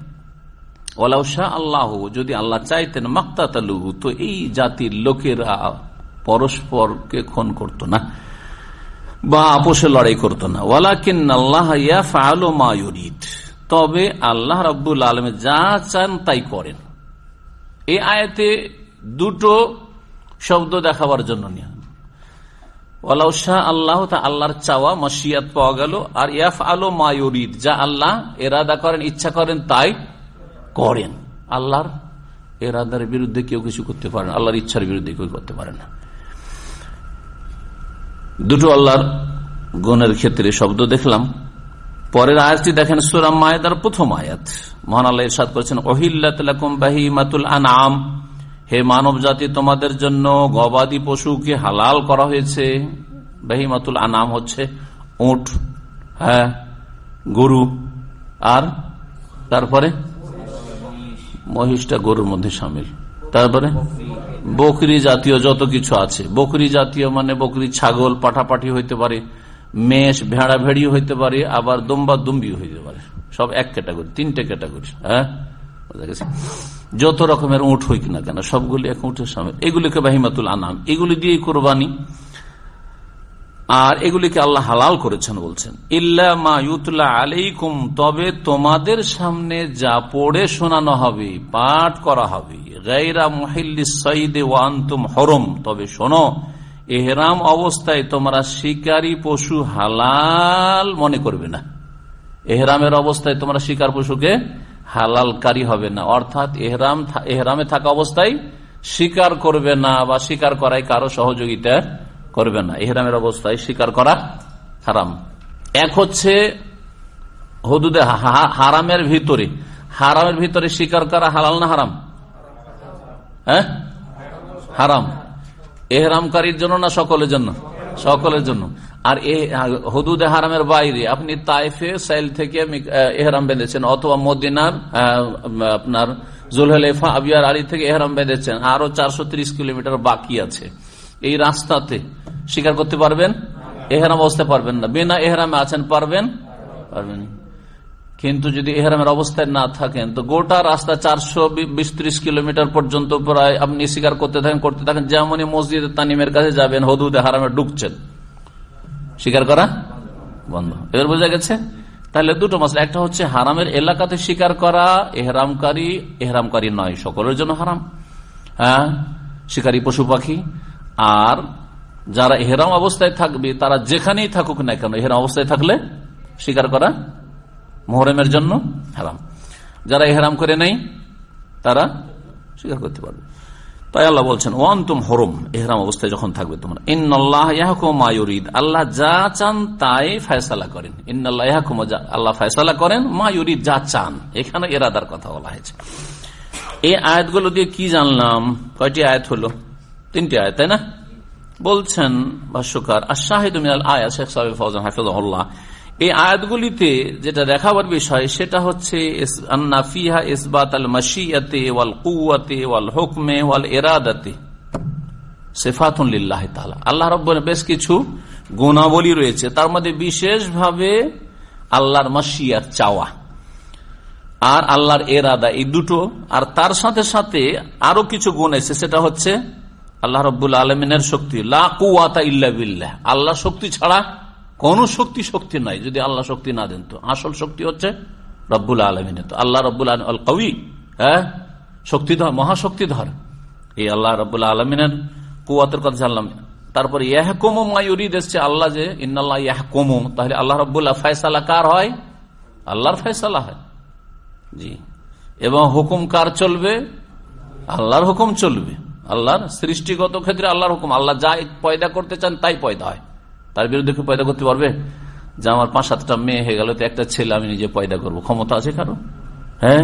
ওলাউশাহ আল্লাহ, যদি আল্লাহ চাইতেন মাক্তাতালু তো এই জাতির লোকেরা পরস্পরকে খুন করত না, বা আপোষে লড়াই করতো না। ওয়ালাকিন আল্লাহ মায়ুরিদ তবে আল্লাহ রব্বুল আলম যা চান তাই করেন। এই আয়াতে দুটো শব্দ দেখাবার জন্য নিয়ে। শাহ আল্লাহ তা আল্লাহর চাওয়া মশিয়াত পাওয়া গেল। আর ইয়াফ আলো মায়ুরিদ যা আল্লাহ এরাদা করেন, ইচ্ছা করেন, তাই করেন। আল্লাহর এরাদার বিরুদ্ধে কেউ কিছু করতে পারে না। আল্লাহর ইচ্ছার বিরুদ্ধে কেউ করতে পারে না। দুটো আল্লাহর গুণের ক্ষেত্রে শব্দ দেখলাম। পরের আয়াতটি দেখেন সুরাম মায়াদার প্রথম আয়াত। মহান আল্লাহ ইরশাদ করেছেন ওহিল্লাতুম বাহিমাতুল আনাম হে মানব জাতি তোমাদের জন্য গবাদি পশুকে হালাল করা হয়েছে। বাহিমাতুল আনাম হচ্ছে উঠ হ্যাঁ গরু, আর তারপরে? মহিষটা গরুর মধ্যে সামিল। তারপরে? বকরি জাতীয় যত কিছু আছে। বকরি জাতীয় মানে বকরি, ছাগল পাঠাপাঠি হইতে পারে। মেষ, ভেড়া, ভেড়ি হইতে পারে, আবার দম্বা, দুম্বি হইতে পারে। সব এক ক্যাটাগরি তিনটে ক্যাটাগরি হ্যাঁ? যত রকমের উঠ হইক না কেন, সবগুলি এক উঠের সামিল এগুলিকে বাহিমাতুল আনাম এগুলি দিয়ে কোরবানি। আর এগুলিকে আল্লাহ হালাল করেছেন বলছেন, ইল্লা মা ইউতলা আলাইকুম তবে তোমাদের সামনে যা পড়ে শোনানো হবে, পাঠ করা হবে। গাইরা মহিল্লি সঈদে ওয়ান্তুম হরম, তবে শোনো এহরাম অবস্থায় তোমরা শিকারী পশু হালাল মনে করবে না। এহরামের অবস্থায় তোমরা শিকার পশুকে হালালকারী হবে না। অর্থাৎ এহরাম এহরামে থাকা অবস্থায় শিকার করবে না বা শিকার করায় কারও সহযোগিতা করবে না। এহরামের অবস্থায় স্বীকার করা হারাম। এক হচ্ছে হদুদে হারামের ভিতরে। হারামের ভিতরে শিকার করা হালাল না হারাম? হ্যাঁ? হারাম। এহরামকারীর জন্য না সকলের জন্য? সকলের জন্য। আর হদুদে হারামের বাইরে আপনি তাইফে, সাইল থেকে এহরাম বেঁধেছেন, অথবা মদিনার আপনার জুলহলেফা, আবিয়ার আলী থেকে এহরাম বেঁধেছেন, আরও চারশো কিলোমিটার বাকি আছে। এই রাস্তাতে স্বীকার করতে পারবেন? এহরাম অবস্থায় পারবেন না। বিনা এহরামে আছেন, পারবেন? পারবেন। কিন্তু যদি এহরামের অবস্থায় না থাকেন, তো গোটা রাস্তা চারশো বিশ কিলোমিটার পর্যন্ত প্রায় আপনি স্বীকার করতে থাকেন করতে থাকেন, যেমনই মসজিদের তানিমের কাছে যাবেন, হদুদে হারামে ঢুকছেন। স্বীকার করা বন্ধ। এবার বোঝা গেছে? তাহলে দুটো মাসলা। একটা হচ্ছে হারামের এলাকাতে স্বীকার করা, এহরামকারী এহরামকারী নয়, সকলের জন্য হারাম। হ্যাঁ শিকারী, পশু পাখি। আর যারা এহরাম অবস্থায় থাকবে, তারা যেখানেই থাকুক না কেন, এহরাম অবস্থায় থাকলে স্বীকার করা মোহরমের জন্য হারাম। যারা এহরাম করে নেই, তারা স্বীকার করতে পারবে। তাই আল্লাহ বলছেন ওয়ান তুম হরম এহরাম অবস্থায় যখন থাকবে তোমরা। ইন্নআল্লাহ মায়ুরিদ আল্লাহ যা চান তাই ফয়সালা করেন। ইন্নআল্লাহ আল্লাহ ফয়সালা করেন মায়ুরিদ যা চান। এখানে এরাদার কথা বলা হয়েছে। এই আয়াতগুলো দিয়ে কি জানলাম? কয়টি আয়াত হলো? তিনটি আয়াত, তাই না? বলছেন ভাষ্যকার আর শাহিদ আয়া শেখ সাহেব ফৌজান হাফিজুল্লাহ এই আয়াতগুলিতে যেটা দেখাবার বিষয়, সেটা হচ্ছে ইসবাত আল মাসিয়াতে ওয়াল কুয়াতে ওয়াল হুকমে ওয়াল সেফাতুল্লাহ আল্লাহ রব বেশ কিছু গুণাবলী রয়েছে। তার মধ্যে বিশেষভাবে আল্লাহর মাসিয়ার চাওয়া আর আল্লাহর এরাদা এই দুটো। আর তার সাথে সাথে আরও কিছু গুণ এসে সেটা হচ্ছে আল্লাহ রব্বুল আলমিনের শক্তি। লাকুয়াতা ইল্লা বিল্লাহ। আল্লাহ শক্তি ছাড়া কোন শক্তি শক্তি নাই, যদি আল্লাহ শক্তি না দেন তো। আসল শক্তি হচ্ছে রব্বুল আলমিনের তো আল্লাহ রব্বুল আল কবি হ্যাঁ? শক্তিধর, মহাশক্তিধর। এই আল্লাহ রব্বুল আলমিনের কুয়াতের কথা জানলাম। তারপরে ইয়াহকুমু মায়ুরিদ এসছে আল্লাহ যে ইন্নআল্লাহ ইয়াহকুমু। তাহলে আল্লাহ রব্বুল্লাহ ফয়সালা কার হয়? আল্লাহর ফয়সালা হয়। জি। এবং হুকুম কার চলবে? আল্লাহর হুকুম চলবে। আল্লাহর সৃষ্টিগত ক্ষেত্রে আল্লাহর হুকুম। আল্লাহ যা পয়দা করতে চান তাই পয়দা হয়। তার বিরুদ্ধে কেউ পয়দা করতে পারবে? যে আমার পাঁচ, সাতটা মেয়ে হয়ে গেল, তো একটা ছেলে আমি নিজে পয়দা করব। ক্ষমতা আছে কারও? হ্যাঁ?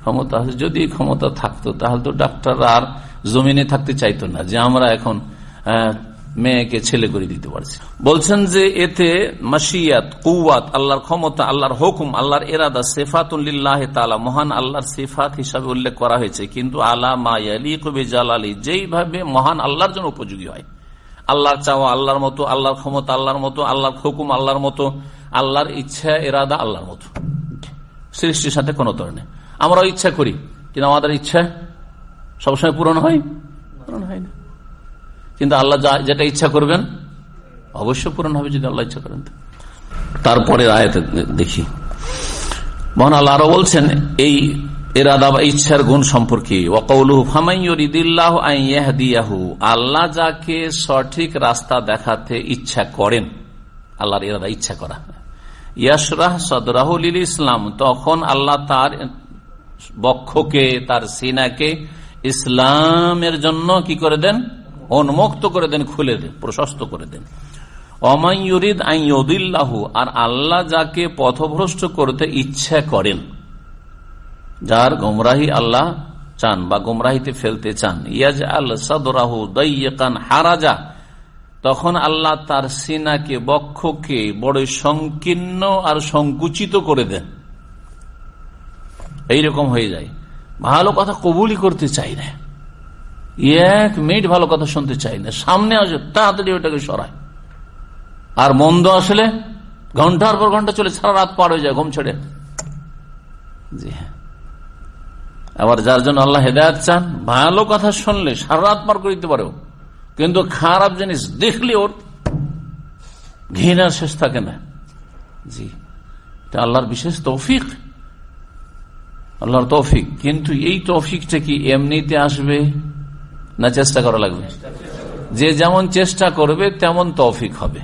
ক্ষমতা আছে। যদি ক্ষমতা থাকতো, তাহলে তো ডাক্তার আর জমিনে থাকতে চাইতো না, যে আমরা এখন মেয়েকে ছেলে করে দিতে পারছি। বলছেন যে এতে মাসিয়াত কুয়াত আল্লাহর ক্ষমতা, আল্লাহর হুকুম, আল্লাহর এরাদা সেফাতুল্লাহ তালা মহান আল্লাহর সেফাত হিসাবে উল্লেখ করা হয়েছে। কিন্তু আলা মায়ালি কবি জালালি যেইভাবে মহান আল্লাহর জন্য উপযোগী হয়। আল্লাহর চাওয়া আল্লাহর মতো, আল্লাহর ক্ষমতা আল্লাহর মতো, আল্লাহর হুকুম আল্লাহর মতো, আল্লাহর ইচ্ছা এরাদা আল্লাহর মতো। সৃষ্টির সাথে কোনো তর নেই। আমরাও ইচ্ছা করি, কিন্তু আমাদের ইচ্ছা সবসময় পূরণ হয়? পূরণ হয় না। কিন্তু আল্লাহ যেটা ইচ্ছা করবেন অবশ্য পূরণ হবে যদি আল্লাহ ইচ্ছা করেন। তারপরে আয়াতে দেখি। মহান আল্লাহ আরও বলছেন, এই এরাদা বা ইচ্ছার গুণ সম্পর্কে। আল্লাহ যাকে সঠিক রাস্তা দেখাতে ইচ্ছা করেন, আল্লাহর এরাদা ইচ্ছা করা। ইয়াসরাহ সদরাহুল ইসলাম, তখন আল্লাহ তার বক্ষকে, তার সিনাকে ইসলামের জন্য কি করে দেন? উন্মুক্ত করে দেন, খুলে দেন, প্রশস্ত করে দেন। অমায়ুরিদ আইয়দিল্লাহু আর আল্লাহ যাকে পথভ্রষ্ট করতে ইচ্ছা করেন। যার গোমরাহি আল্লাহ চান বা গোমরাহিতে ফেলতে চান। ইয়াজ আল সদরাহু দইয়ান হারাজা। তখন আল্লাহ তার সিনাকে, বক্ষকে বড় সংকীর্ণ আর সংকুচিত করে দেন। এইরকম হয়ে যায়। ভালো কথা কবুলই করতে চাই না। এক মিনিট ভালো কথা শুনতে চাই না। সামনে আসে, তাড়াতাড়ি ওটাকে সরায়। আর মন্দ আসলে ঘণ্টার পর ঘণ্টা চলে, সারা রাত পার হয়ে যায়, ঘুম ছেড়ে। জি হ্যাঁ। আবার যার জন্য আল্লাহ হেদায়ত চান, ভালো কথা শুনলে সারা রাত পার করে দিতে পারেও। কিন্তু খারাপ জিনিস দেখলে ওর ঘৃণার শেষ থাকে না। জি। এটা আল্লাহর বিশেষ তৌফিক। আল্লাহর তৌফিক। কিন্তু এই তৌফিকটা কি এমনিতে আসবে না চেষ্টা করা লাগবে? যে যেমন চেষ্টা করবে, তেমন তৌফিক হবে।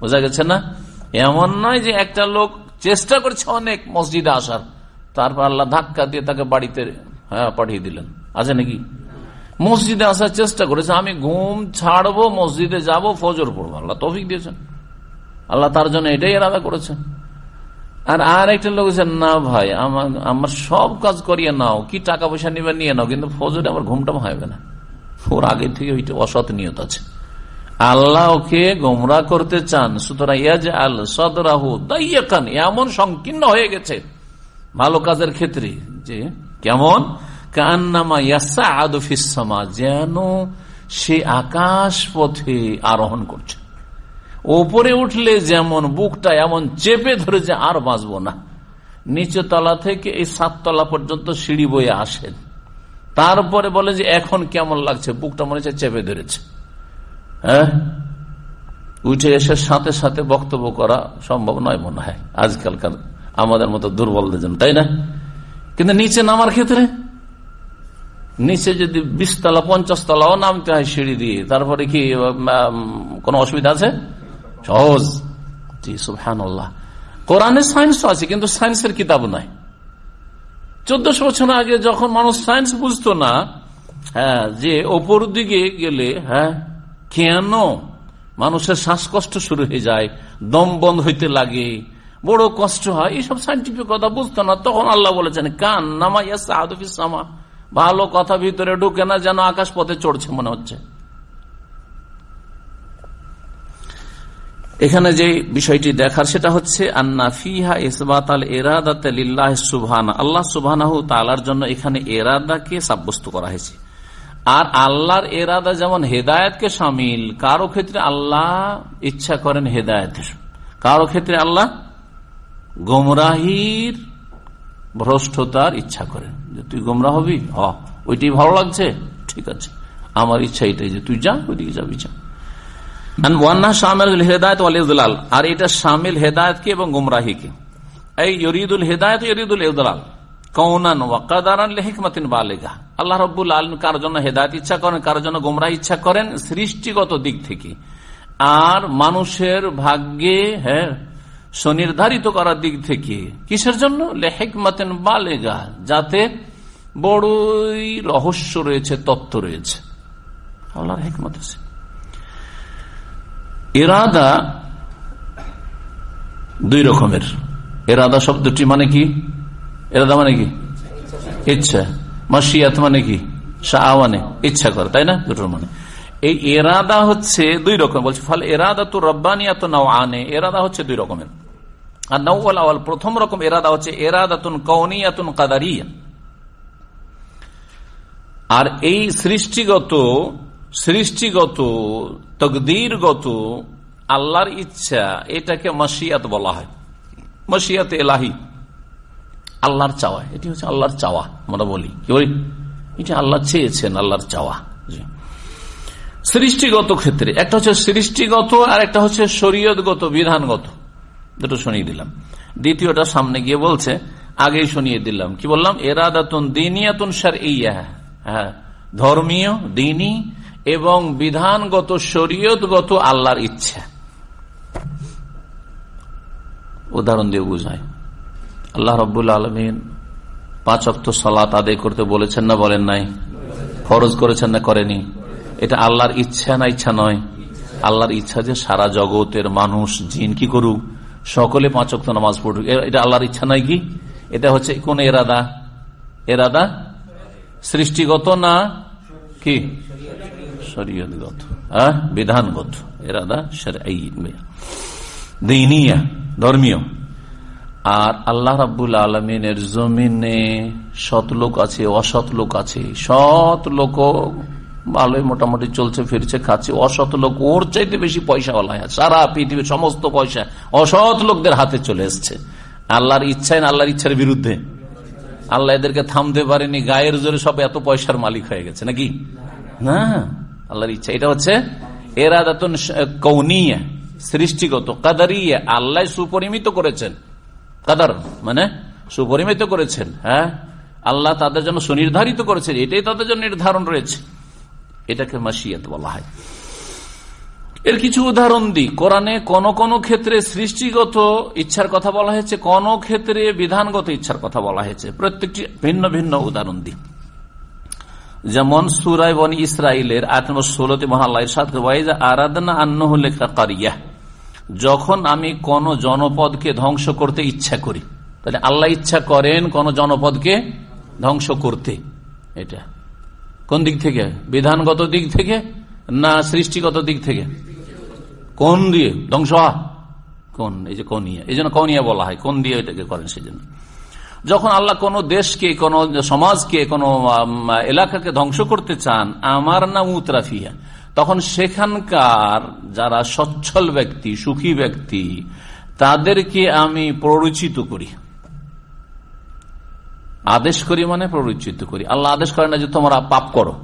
বোঝা গেছে না? এমন নয় যে একটা লোক চেষ্টা করছে অনেক মসজিদে আসার। তারপর আল্লাহ ধাক্কা দিয়ে তাকে বাড়িতে হ্যাঁ পাঠিয়ে দিলেন। আছে নাকি? মসজিদে আসার চেষ্টা করেছে। আমি ঘুম ছাড়বো, মসজিদে যাব, ফজর পড়ব। আল্লাহ তৌফিক দিয়েছেন। আল্লাহ তার জন্য এটাই এরাদা করেছেন। আর আর একটা লোক না ভাই, আমার আমার সব কাজ করিয়ে নাও। কি টাকা পয়সা নিবে, নিয়ে নাও। কিন্তু ফজরে আমার ঘুমটা হবে না। ওর আগে থেকে ওইটা অসৎ নিয়ত আছে। আল্লাহ ওকে গোমরা করতে চান। সুতরাং আল এমন সংকীর্ণ হয়ে গেছে। ভালো কাজের ক্ষেত্রে যে কেমন? কান্নামা ইয়াসা আদফিসামা যেন সে আকাশ পথে আরোহণ করছে। ওপরে উঠলে যেমন বুকটা এমন চেপে ধরেছে, আর বাঁচবো না। নিচে তলা থেকে এই সাততলা পর্যন্ত সিঁড়ি বয়ে আসেন তারপরে বলে যে, এখন কেমন লাগছে? বুকটা মনে হচ্ছে চেপে ধরেছে। হ্যাঁ? উঠে এসে সাথে সাথে বক্তব্য করা সম্ভব নয় মনে হয়। আজকালকার আমাদের মতো দুর্বলদের জন্য, তাই না? কিন্তু নিচে নামার ক্ষেত্রে? নিচে যদি বিশ তলা পঞ্চাশ তলাও নামতে হয় সিঁড়ি দিয়ে, তারপরে কি কোন অসুবিধা আছে? সহজ। জি সুহানুল্লাহ কোরআনে সায়েন্স আছে, কিন্তু সায়েন্সের কিতাব নাই। চোদ্দশো বছর আগে যখন মানুষ সায়েন্স বুঝতো না হ্যাঁ যে ওপর দিকে গেলে হ্যাঁ কেন মানুষের শ্বাসকষ্ট শুরু হয়ে যায়, দম বন্ধ হইতে লাগে বড় কষ্ট হয়, এইসব সাইন্টিফিক কথা বুঝতো না। তখন আল্লাহ বলেছেন, কান নামা ইয়াসা ভালো কথা ভিতরে ঢুকে না, যেন আকাশ পথে চড়ছে মনে হচ্ছে। এখানে যে বিষয়টি দেখার, সেটা হচ্ছে, আন্না ফিহা ইসবাত আল এরাদাত আল্লাহ সুবহানাহ তালার জন্য এখানে এরাদাকে সাব্যস্ত করা হয়েছে। আর আল্লাহর এরাদা যেমন হেদায়তকে সামিল, কারও ক্ষেত্রে আল্লাহ ইচ্ছা করেন হেদায়তের। কারও ক্ষেত্রে আল্লাহ গোমরাহির ভ্রষ্টতার ইচ্ছা করেন যে তুই গোমরা হবি? হ। ভালো লাগছে? ঠিক আছে। আমার ইচ্ছা এটাই যে তুই যা, ওইদিকে যাবি, যা। আর এটা এবং এই হেদায়ত কৌনান কার জন্য হেদায়ত ইচ্ছা করেন, কার জন্য ইচ্ছা করেন? সৃষ্টিগত দিক থেকে। আর মানুষের ভাগ্যে হ্যাঁ স্বনির্ধারিত করার দিক থেকে। কিসের জন্য? লেহেকমাতেন বালেগা, যাতে বড়ই রহস্য রয়েছে, তত্ত্ব রয়েছে। আল্লাহর হেকমত আছে। এরাদা দুই রকমের। এরাদা শব্দটি মানে কি? এরাদা মানে কি? ইচ্ছা। মাসিয়াত মানে কি? শাহ মানে ইচ্ছা করে, তাই না? দুটোর মানে। এই এরাদা হচ্ছে দুই রকম, বলছে, ফলে এরাদা তো রব্বানিয়াত নাও আনে এরাদা হচ্ছে দুই রকমের। আর নৌল আওয়াল প্রথম রকম এরাদা হচ্ছে এরাদাতুন কৌনিয়াতুন কাদারিয়া আর এই সৃষ্টিগত সৃষ্টিগত, তকদিরগত আল্লাহর ইচ্ছা এটাকে মাসিয়াত বলা হয়। মাসিয়াত এলাহি, আল্লাহর চাওয়া। এটি হচ্ছে আল্লাহর চাওয়া, আমরা বলি। কি বলি? এটা আল্লাহ চেয়েছেন, আল্লাহর চাওয়া। সৃষ্টিগত ক্ষেত্রে। একটা হচ্ছে সৃষ্টিগত আর একটা হচ্ছে শরীয়তগত, বিধানগত। দুটো শুনিয়ে দিলাম। দ্বিতীয়টা সামনে গিয়ে বলছে, আগেই শুনিয়ে দিলাম। কি বললাম? এরাদাতুন দিনিয়াতুন সার ইয়া হ্যাঁ। ধর্মীয়, দিনী এবং বিধানগত, শরীয়তগত আল্লাহর ইচ্ছা। উদাহরণ দিয়ে বুঝায় আল্লাহ রব্বুল আলমিন পাঁচ অক্ত সলাত আদায় করতে বলেছেন না, বলেন নাই? ফরজ করেছেন না, করেনি? এটা আল্লাহর ইচ্ছা না ইচ্ছা নয়? আল্লাহর ইচ্ছা যে সারা জগতের মানুষ, জিন কি করুক? সকলে পাঁচ অক্ত নামাজ পড়ুক। এটা আল্লাহর ইচ্ছা নয় কি? এটা হচ্ছে কোন এরাদা? এরাদা? সৃষ্টিগত না কি? শরীয়তগত। হ্যাঁ বিধানগত। এরাদা দিনিয়া, ধর্মীয়। আর আল্লাহ রাবুল আলমিনের জমিনে সৎ লোক আছে, অসৎ লোক আছে। সৎ লোক ভালোই মোটামুটি চলছে, ফিরছে, খাচ্ছে। অসৎ লোক ওর চাইতে বেশি পয়সাওয়ালা সারা পৃথিবীর সমস্ত পয়সা অসৎ লোকদের হাতে চলে এসছে। আল্লাহর ইচ্ছায় না আল্লাহর ইচ্ছার বিরুদ্ধে? আল্লাহ এদেরকে থামতে পারেনি, গায়ের জোরে সব এত পয়সার মালিক হয়ে গেছে, নাকি? না, আল্লাহর ইচ্ছা। এটা হচ্ছে এরা দাতন কৌনিয়া, সৃষ্টিগত, কাদারিয়া। আল্লাহ সুপরিমিত করেছেন। কাদার মানে সুপরিমিত করেছেন হ্যাঁ? আল্লাহ তাদের জন্য সুনির্ধারিত করেছেন। এটাই তাদের জন্য নির্ধারণ রয়েছে। এটাকে মাসিয়াত বলা হয়। এর কিছু উদাহরণ দিই। কোরআনে কোন কোন ক্ষেত্রে সৃষ্টিগত ইচ্ছার কথা বলা হয়েছে, কোন ক্ষেত্রে বিধানগত ইচ্ছার কথা বলা হয়েছে। প্রত্যেকটি ভিন্ন ভিন্ন উদাহরণ দিই। যেমন সুরাই বনি ইসরায়েলের ষোলতে আরাধনা আন্ন লেখা কারিয়া যখন আমি কোন জনপদকে ধ্বংস করতে ইচ্ছা করি, তাহলে আল্লাহ ইচ্ছা করেন কোন জনপদকে ধ্বংস করতে। এটা। কোন দিক থেকে? বিধানগত দিক থেকে না সৃষ্টিগত দিক থেকে? কোন দিয়ে? ধ্বংস কোন? এই যে কনিয়া এই জন্য কনিয়া বলা হয়। কোন দিয়ে এটাকে করেন সেই জন্য যখন আল্লাহ কোন দেশকে, কোন সমাজকে, কোন এলাকাকে ধ্বংস করতে চান, আমার নাম উতরাফিয়া তখন সেখানকার যারা সচ্ছল ব্যক্তি, সুখী ব্যক্তি, তাদেরকে আমি প্ররোচিত করি। আদেশ করি মানে প্ররোচিত করি। আল্লাহ আদেশ করে না যে তোমরা পাপ করো।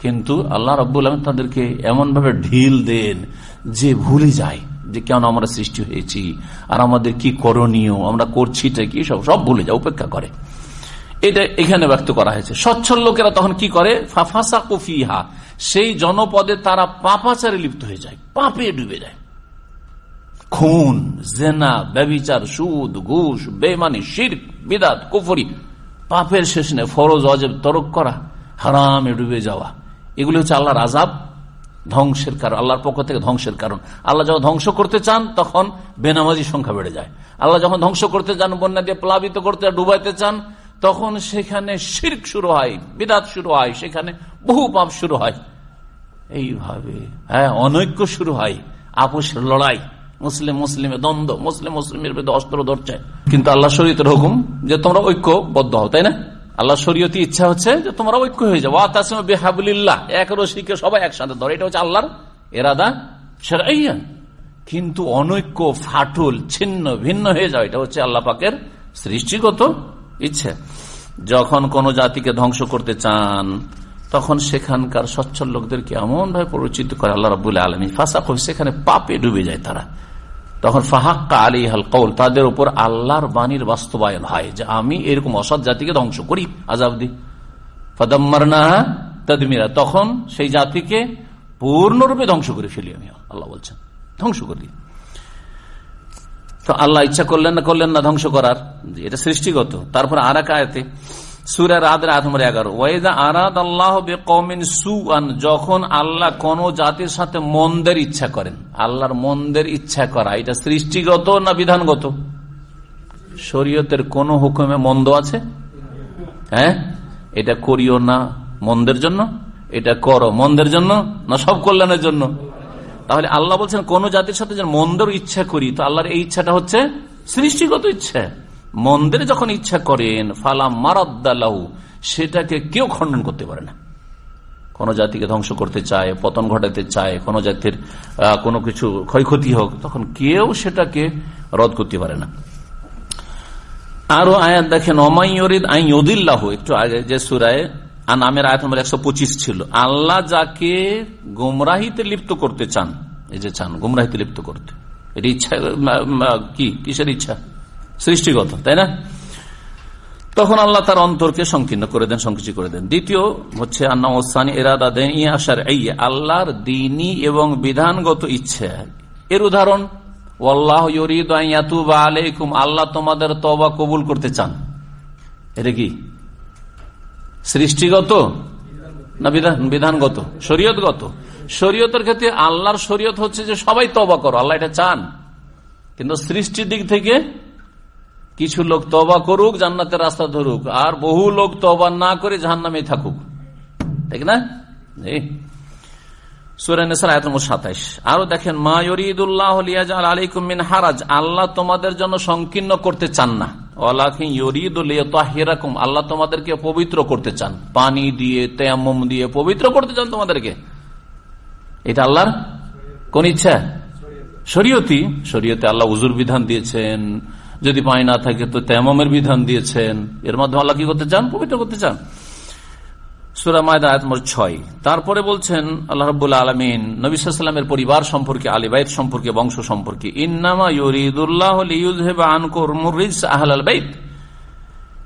কিন্তু আল্লাহ রব্বুল আলম তাদেরকে এমন ভাবে ঢিল দেন যে ভুলে যায় যে কেন আমরা সৃষ্টি হয়েছি, আর আমাদের কি করণীয়, আমরা করছিটা কি, সব সব ভুলে যায়, উপেক্ষা করে। এটা এখানে ব্যক্ত করা হয়েছে। সচ্ছল লোকেরা তখন কি করে? ফাফাসা কুফিহা সেই জনপদে তারা পাপাচারে লিপ্ত হয়ে যায়, পাপে ডুবে যায়। খুন, জেনা ব্যবিচার সুদ, ঘুষ বেমানি শির বিদাত, কুফরি পাপের শেষ নেই, ফরজ অজেব তরক করা, হারামে ডুবে যাওয়া। এগুলি হচ্ছে আল্লাহর আজাব ধ্বংসের কারণ, আল্লাহর পক্ষ থেকে ধ্বংসের কারণ। আল্লাহ যখন ধ্বংস করতে চান, তখন বেনামাজি সংখ্যা বেড়ে যায়। আল্লাহ যখন ধ্বংস করতে চান, বন্যা দিয়ে প্লাবিত করতে, ডুবাইতে চান, তখন সেখানে শির্ক শুরু হয়, বিদাত শুরু হয়, সেখানে বহু পাপ শুরু হয়। এইভাবে হ্যাঁ অনৈক্য শুরু হয়। আপোষের লড়াই, মুসলিম মুসলিমের দ্বন্দ্ব, মুসলিম, মুসলিমের বিরুদ্ধে অস্ত্র ধরছে। কিন্তু আল্লাহ শরীয়তের হুকুম যে তোমরা ঐক্যবদ্ধ হও, তাই না? আল্লাহ শরীয়তি ইচ্ছা হচ্ছে যে তোমরা ঐক্য হয়ে যাও। তাসম বেহাবুল্লাহ এক রশিকে সবাই একসাথে ধরে। এটা হচ্ছে আল্লাহর এরাদা সেরাইয়া কিন্তু অনৈক্য, ফাটুল, ছিন্ন, ভিন্ন হয়ে যাও। এটা হচ্ছে আল্লাহ পাকের সৃষ্টিগত ইচ্ছে। যখন কোন জাতিকে ধ্বংস করতে চান, তখন সেখানকার সচ্ছল লোকদেরকে এমন ভাবে পরিচিত করে আল্লাহ রবুল্লা আলমী ফাঁসা সেখানে পাপে ডুবে যায় তারা। তখন ফাহাক্কা আলী হাল কৌল তাদের উপর আল্লাহর বাণীর বাস্তবায়ন হয় যে আমি এরকম অসৎ জাতিকে ধ্বংস করি আজাবদি ফদম্মারনা তদমিরা, তখন সেই জাতিকে পূর্ণরূপে ধ্বংস করে ফেলি আমি আল্লাহ বলছেন। ধ্বংস করি তো আল্লাহ ইচ্ছা করলেন না করলেন না, ধ্বংস করার। এটা সৃষ্টিগত। তারপর আর এক আয়তে আদের আথমর এগারো। ওয়াইদা আরাদ যখন আল্লাহ কোন জাতির সাথে মন্দের ইচ্ছা করেন, আল্লাহর মন্দের ইচ্ছা করা, এটা সৃষ্টিগত না বিধানগত? শরীয়তের কোন হুকুমে মন্দ আছে? হ্যাঁ? এটা করিও না মন্দের জন্য? এটা করো মন্দের জন্য? না সব কল্যাণের জন্য? তাহলে আল্লাহ বলছেন, কোন জাতির সাথে মন্দের ইচ্ছা করি, তো আল্লাহর এই ইচ্ছাটা হচ্ছে সৃষ্টিগত ইচ্ছা। মন্দের যখন ইচ্ছা করেন, ফালা মারাদ্দালাহু, সেটাকে কেউ খণ্ডন করতে পারে না। কোন জাতিকে ধ্বংস করতে চায়, পতন ঘটাতে চায়, কোন জাতির কোনো কিছু ক্ষয়ক্ষতি হোক, তখন কেউ সেটাকে রদ করতে পারে না। আরও আয়াত দেখেন অমাইরিদ আই ইদিল্লাহ একটু আগে যে সুরায় নামের আয়াত নম্বর একশো পঁচিশ ছিল। আল্লাহ যাকে গুমরাহিতে লিপ্ত করতে চান, এই যে চান, গুমরাহিতে লিপ্ত করতে। এটি ইচ্ছা কি? কিসের ইচ্ছা? সৃষ্টিগত, তাই না? তখন আল্লাহ তার অন্তরকে সংকীর্ণ করে দেন, সংকুচি করে দেন। দ্বিতীয় হচ্ছে এরাদা দেন আসার এই আল্লাহর দিনী এবং বিধানগত ইচ্ছে। এর উদাহরণ আল্লাহ তোমাদের তবা কবুল করতে চান। এটা কি? সৃষ্টিগত না বিধান, বিধানগত? শরীয়তগত। শরীয়তের ক্ষেত্রে আল্লাহর শরীয়ত হচ্ছে যে সবাই তবা করো, আল্লাহ এটা চান। কিন্তু সৃষ্টির দিক থেকে কিছু লোক তবা করুক, জান্নাতের রাস্তা ধরুক, আর বহু লোক তবা না করে জাহান্নামে থাকুক। ঠিক না? জন্য আল্লাহ তোমাদেরকে পবিত্র করতে চান। পানি দিয়ে তেমম দিয়ে পবিত্র করতে চান তোমাদেরকে এটা আল্লাহর কোন ইচ্ছা? শরীয়তি শরীয়তে আল্লাহ উজুর বিধান দিয়েছেন। যদি পানি না থাকে তো তেমমের বিধান দিয়েছেন। এর মাধ্যমে আল্লাহ কি করতে চান? পবিত্র করতে চান। তারপরে বলছেন, আল্লাহ আলমিন নবিসামের পরিবার সম্পর্কে আলিবাইত সম্পর্কে, বংশ সম্পর্কে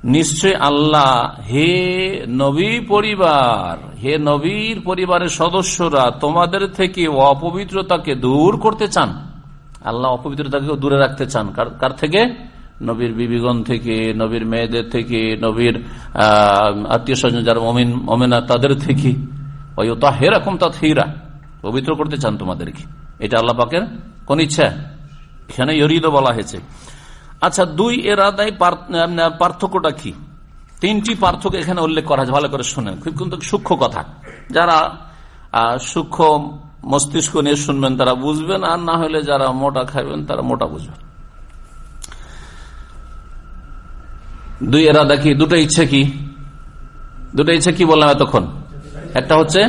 নিশ্চয় আল্লাহ হে নবী পরিবার, হে নবীর পরিবারের সদস্যরা তোমাদের থেকে অপবিত্রতাকে দূর করতে চান। আল্লাহ অপবিত্রতাকে দূরে রাখতে চান। কার থেকে? নবীর বিবিগণ থেকে, নবীর মেয়েদের থেকে, নবীর আত্মীয় স্বজন যারা মমিন, মমেনা তাদের থেকে। তা হেরকম তা হিরা পবিত্র করতে চান তোমাদেরকে। এটা আল্লাহ পাকের কোন ইচ্ছা এখানে ইরিদ বলা হয়েছে। আচ্ছা দুই এরাদায় পার্থক্যটা কি? তিনটি পার্থক্য এখানে উল্লেখ করা ভালো করে শোনেন। খুব কিন্তু সূক্ষ্ম কথা। যারা সূক্ষ্ম মস্তিষ্ক নিয়ে শুনবেন, তারা বুঝবেন, আর না হলে যারা মোটা খাইবেন, তারা মোটা বুঝবেন। দুই এরাদা কি, দুটো ইচ্ছে কি? দুটো ইচ্ছা কি বললাম এতক্ষণ? একটা হচ্ছে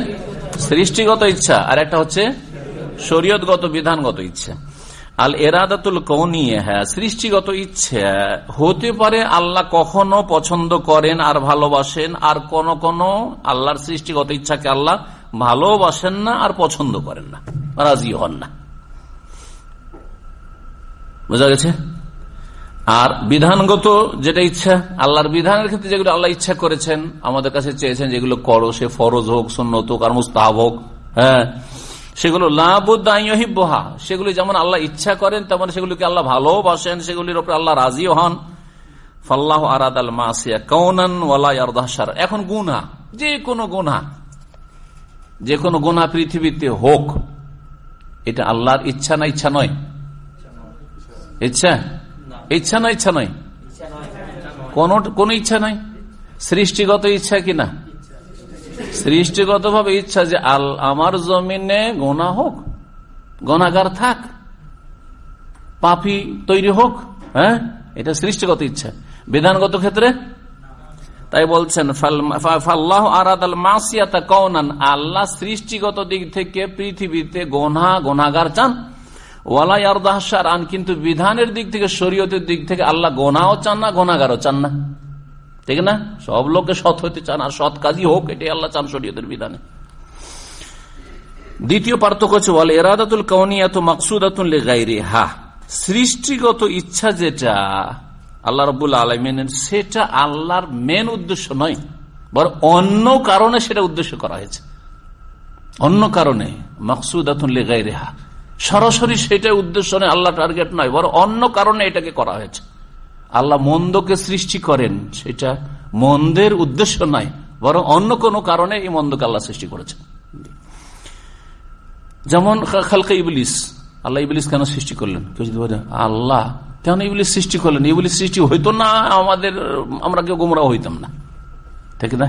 সৃষ্টিগত ইচ্ছা, আর একটা হচ্ছে শরীয়তগত, বিধানগত ইচ্ছা। আল এরাদাতুল কৌনিয়ে হ্যাঁ সৃষ্টিগত ইচ্ছা হতে পারে আল্লাহ কখনো পছন্দ করেন আর ভালোবাসেন, আর কোন কোন আল্লাহর সৃষ্টিগত ইচ্ছাকে আল্লাহ ভালোবাসেন না আর পছন্দ করেন না, রাজি হন না। বোঝা গেছে? আর বিধানগত যেটা ইচ্ছা, আল্লাহর বিধানের ক্ষেত্রে যেগুলো আল্লাহ ইচ্ছা করেছেন, আমাদের কাছে চেয়েছেন যেগুলো করো, সে ফরজ হোক, সুন্নত হোক, আর মুস্তাহাব হোক হ্যাঁ সেগুলো লাবুদ্দাহিবহা সেগুলি যেমন আল্লাহ ইচ্ছা করেন, তেমন সেগুলিকে আল্লাহ ভালোবাসেন, সেগুলির উপরে আল্লাহ রাজিও হন। ফাল্লাহ আরাদ আল মাসিয়া কৌনান ওয়ালাইয়ার এখন গুনা যে কোনো গুনা যে কোনো গোনা পৃথিবীতে হোক, এটা আল্লাহর ইচ্ছা না ইচ্ছা নয়? ইচ্ছা? ইচ্ছা না ইচ্ছা নয়? কোন কোন ইচ্ছা নাই? সৃষ্টিগত ইচ্ছা কিনা সৃষ্টিগত ভাবে ইচ্ছা যে আল, আমার জমিনে গোনা হোক, গনাগার থাক, পাপি তৈরি হোক হ্যাঁ? এটা সৃষ্টিগত ইচ্ছা। বিধানগত ক্ষেত্রে তাই বলছেন ফাল্লাহ আরাদ আল মাসিয়াতা কৌনান আল্লাহ সৃষ্টিগত দিক থেকে পৃথিবীতে গোনা, গোনাগার চান। ওয়ালাই আর দাহসার আন কিন্তু বিধানের দিক থেকে, শরীয়তের দিক থেকে আল্লাহ গোনাও চান না, গোনাগারও চান না। ঠিক না? সব লোককে সৎ হইতে চান, আর সৎ কাজই হোক, এটাই আল্লাহ চান শরীয়তের বিধানে। দ্বিতীয় পার্থক্য হচ্ছে বলে এরাদাতুল কৌনিয়াত মাকসুদাতুল গাইরে হা সৃষ্টিগত ইচ্ছা যেটা আল্লাহ রবুল আলমিনের, সেটা আল্লাহর মেন উদ্দেশ্য নয়, বর অন্য কারণে সেটা উদ্দেশ্য করা হয়েছে। অন্য কারণে মকসুদাতুল গাইরে হা সরাসরি সেটা উদ্দেশ্য নেই আল্লাহ টার্গেট নয় বড় অন্য কারণে এটাকে করা হয়েছে। আল্লাহ মন্দকে সৃষ্টি করেন, সেটা মন্দের উদ্দেশ্য নয়, বরং অন্য কোনো কারণে এই মন্দকে আল্লাহ সৃষ্টি করেছেন। যেমন খালকা ইবলিস, আল্লাহ ইবলিস কেন সৃষ্টি করলেন? কেউ যদি বলে, আল্লাহ কেন এগুলি সৃষ্টি করলেন। এগুলি সৃষ্টি হইতো না, আমাদের, আমরা কেউ গোমরা হইতাম না। ঠিক না?